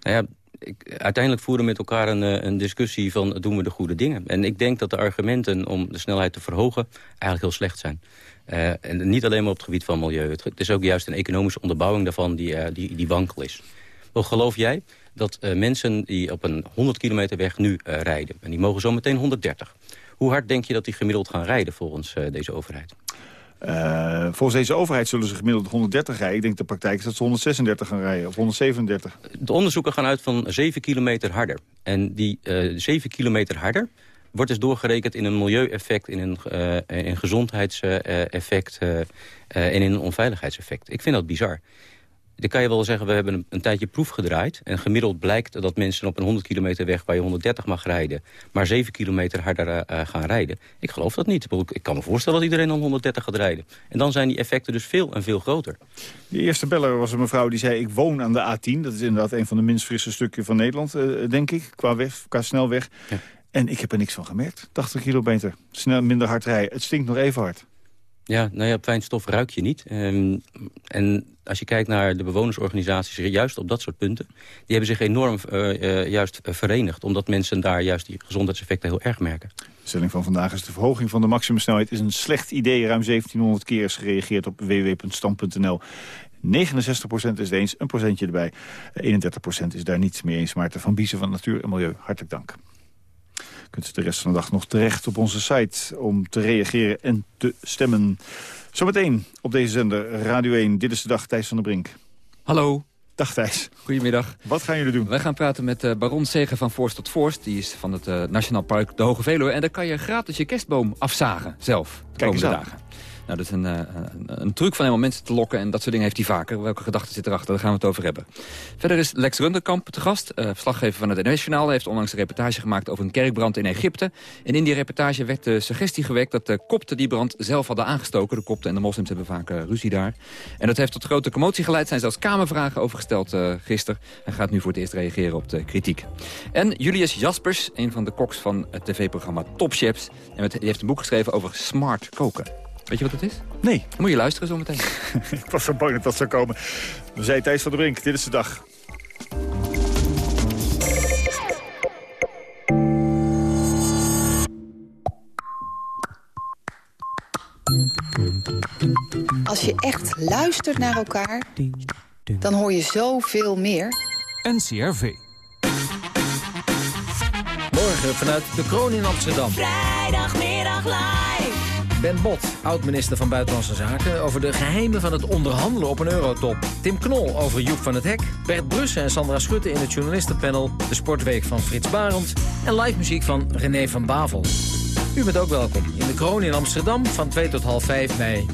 Nou ja, ik, uiteindelijk voeren we met elkaar een, een, discussie van doen we de goede dingen. En ik denk dat de argumenten om de snelheid te verhogen eigenlijk heel slecht zijn. En niet alleen maar op het gebied van milieu. Het, is ook juist een economische onderbouwing daarvan die, die, die wankel is. Wel geloof jij dat uh, mensen die op een 100 kilometer weg nu uh, rijden... en die mogen zo meteen 130. Hoe hard denk je dat die gemiddeld gaan rijden volgens uh, deze overheid? volgens deze overheid zullen ze gemiddeld 130 rijden. Ik denk de praktijk is dat ze 136 gaan rijden, of 137. De onderzoeken gaan uit van 7 kilometer harder. En die 7 kilometer harder wordt dus doorgerekend in een milieueffect... in een, in gezondheidseffect en in een onveiligheidseffect. Ik vind dat bizar dan kan je wel zeggen, we hebben een, een, tijdje proef gedraaid. En gemiddeld blijkt dat mensen op een 100 kilometer weg... waar je 130 mag rijden, maar 7 kilometer harder uh, gaan rijden. Ik geloof dat niet. Ik kan me voorstellen dat iedereen dan 130 gaat rijden. En dan zijn die effecten dus veel en veel groter. De eerste beller was een mevrouw die zei... ik woon aan de A10. Dat is inderdaad een van de minst frisse stukken van Nederland, uh, denk ik. Qua, weg, qua snelweg. Ja. En ik heb er niks van gemerkt. 80 kilometer. Snel, minder hard rijden. Het stinkt nog even hard. Ja, nou ja, fijn stof ruik je niet. Um, en als je kijkt naar de bewonersorganisaties, juist op dat soort punten... die hebben zich enorm uh, uh, juist verenigd. Omdat mensen daar juist die gezondheidseffecten heel erg merken. De stelling van vandaag is de verhoging van de maximumsnelheid... is een slecht idee. Ruim 1700 keer is gereageerd op www.stand.nl. 69% is het eens, een procentje erbij. 31% is daar niets mee eens. Maarten van Biezen van Natuur en Milieu, hartelijk dank kunt u de rest van de dag nog terecht op onze site... om te reageren en te stemmen. Zometeen op deze zender Radio 1. Dit is de dag Thijs van der Brink. Hallo. Dag Thijs. Goedemiddag. Wat gaan jullie doen? Wij gaan praten met uh, Baron Zegen van Forst tot Forst. Die is van het uh, Nationaal Park De Hoge Veluwe. En daar kan je gratis je kerstboom afzagen, zelf, de Kijk komende dagen. Nou, dat is een, uh, een, truc van helemaal mensen te lokken. En dat soort dingen heeft hij vaker. Welke gedachten zitten erachter? Daar gaan we het over hebben. Verder is Lex Runderkamp te gast. Uh, verslaggever van het NOS Journaal heeft onlangs een reportage gemaakt over een kerkbrand in Egypte. En in die reportage werd de suggestie gewekt dat de kopten die brand zelf hadden aangestoken. De kopten en de moslims hebben vaak uh, ruzie daar. En dat heeft tot grote commotie geleid. zijn zelfs kamervragen overgesteld gisteren. Hij gaat nu voor het eerst reageren op de kritiek. En Julius Jaspers, een van de koks van het tv-programma Top Chefs. En die heeft een boek geschreven over smart koken. Weet je wat het is? Nee. moet je luisteren zometeen. ik was zo bang dat dat zou komen. We zijn Thijs van de Brink. Dit is de dag. Als je echt luistert naar elkaar, dan hoor je zoveel meer. NCRV. Morgen vanuit de Kroon in Amsterdam. Vrijdagmiddag live. Ben Bot, oud-minister van Buitenlandse Zaken... over de geheimen van het onderhandelen op een eurotop. Tim Knol over Joep van het Hek. Bert Brussen en Sandra Schutte in het journalistenpanel. De Sportweek van Frits Barend. En live muziek van René van Bavel. U bent ook welkom in de Kroon in Amsterdam van 2 tot half 5 mei.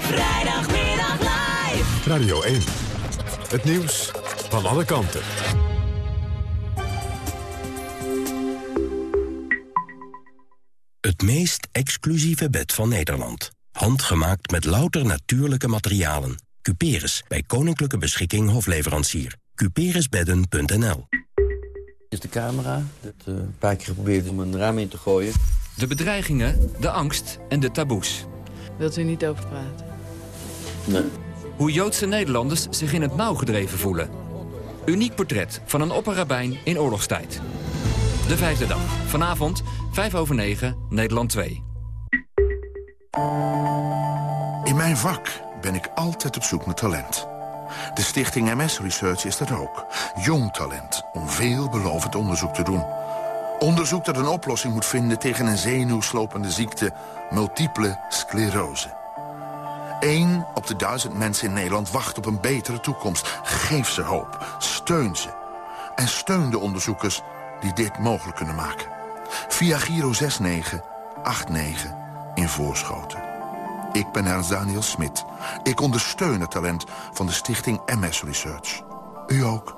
Vrijdagmiddag live. Radio 1. Het nieuws van alle kanten. Het meest exclusieve bed van Nederland. Handgemaakt met louter natuurlijke materialen. Cuperus, bij Koninklijke Beschikking Hofleverancier. Cuperusbedden.nl is de camera. Dat uh, een paar keer geprobeerd om een raam in te gooien. De bedreigingen, de angst en de taboes. Wilt u niet over praten? Nee. Hoe Joodse Nederlanders zich in het nauw gedreven voelen. Uniek portret van een opperrabijn in oorlogstijd. De vijfde dag. Vanavond, 5 over 9, Nederland 2. In mijn vak ben ik altijd op zoek naar talent. De stichting MS Research is dat ook. Jong talent, om veelbelovend onderzoek te doen. Onderzoek dat een oplossing moet vinden tegen een zenuwslopende ziekte... multiple sclerose. Eén op de duizend mensen in Nederland wacht op een betere toekomst. Geef ze hoop. Steun ze. En steun de onderzoekers die dit mogelijk kunnen maken. Via Giro 6989 in Voorschoten. Ik ben Ernst Daniel Smit. Ik ondersteun het talent van de stichting MS Research. U ook.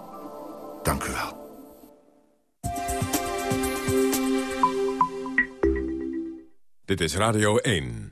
Dank u wel. Dit is Radio 1.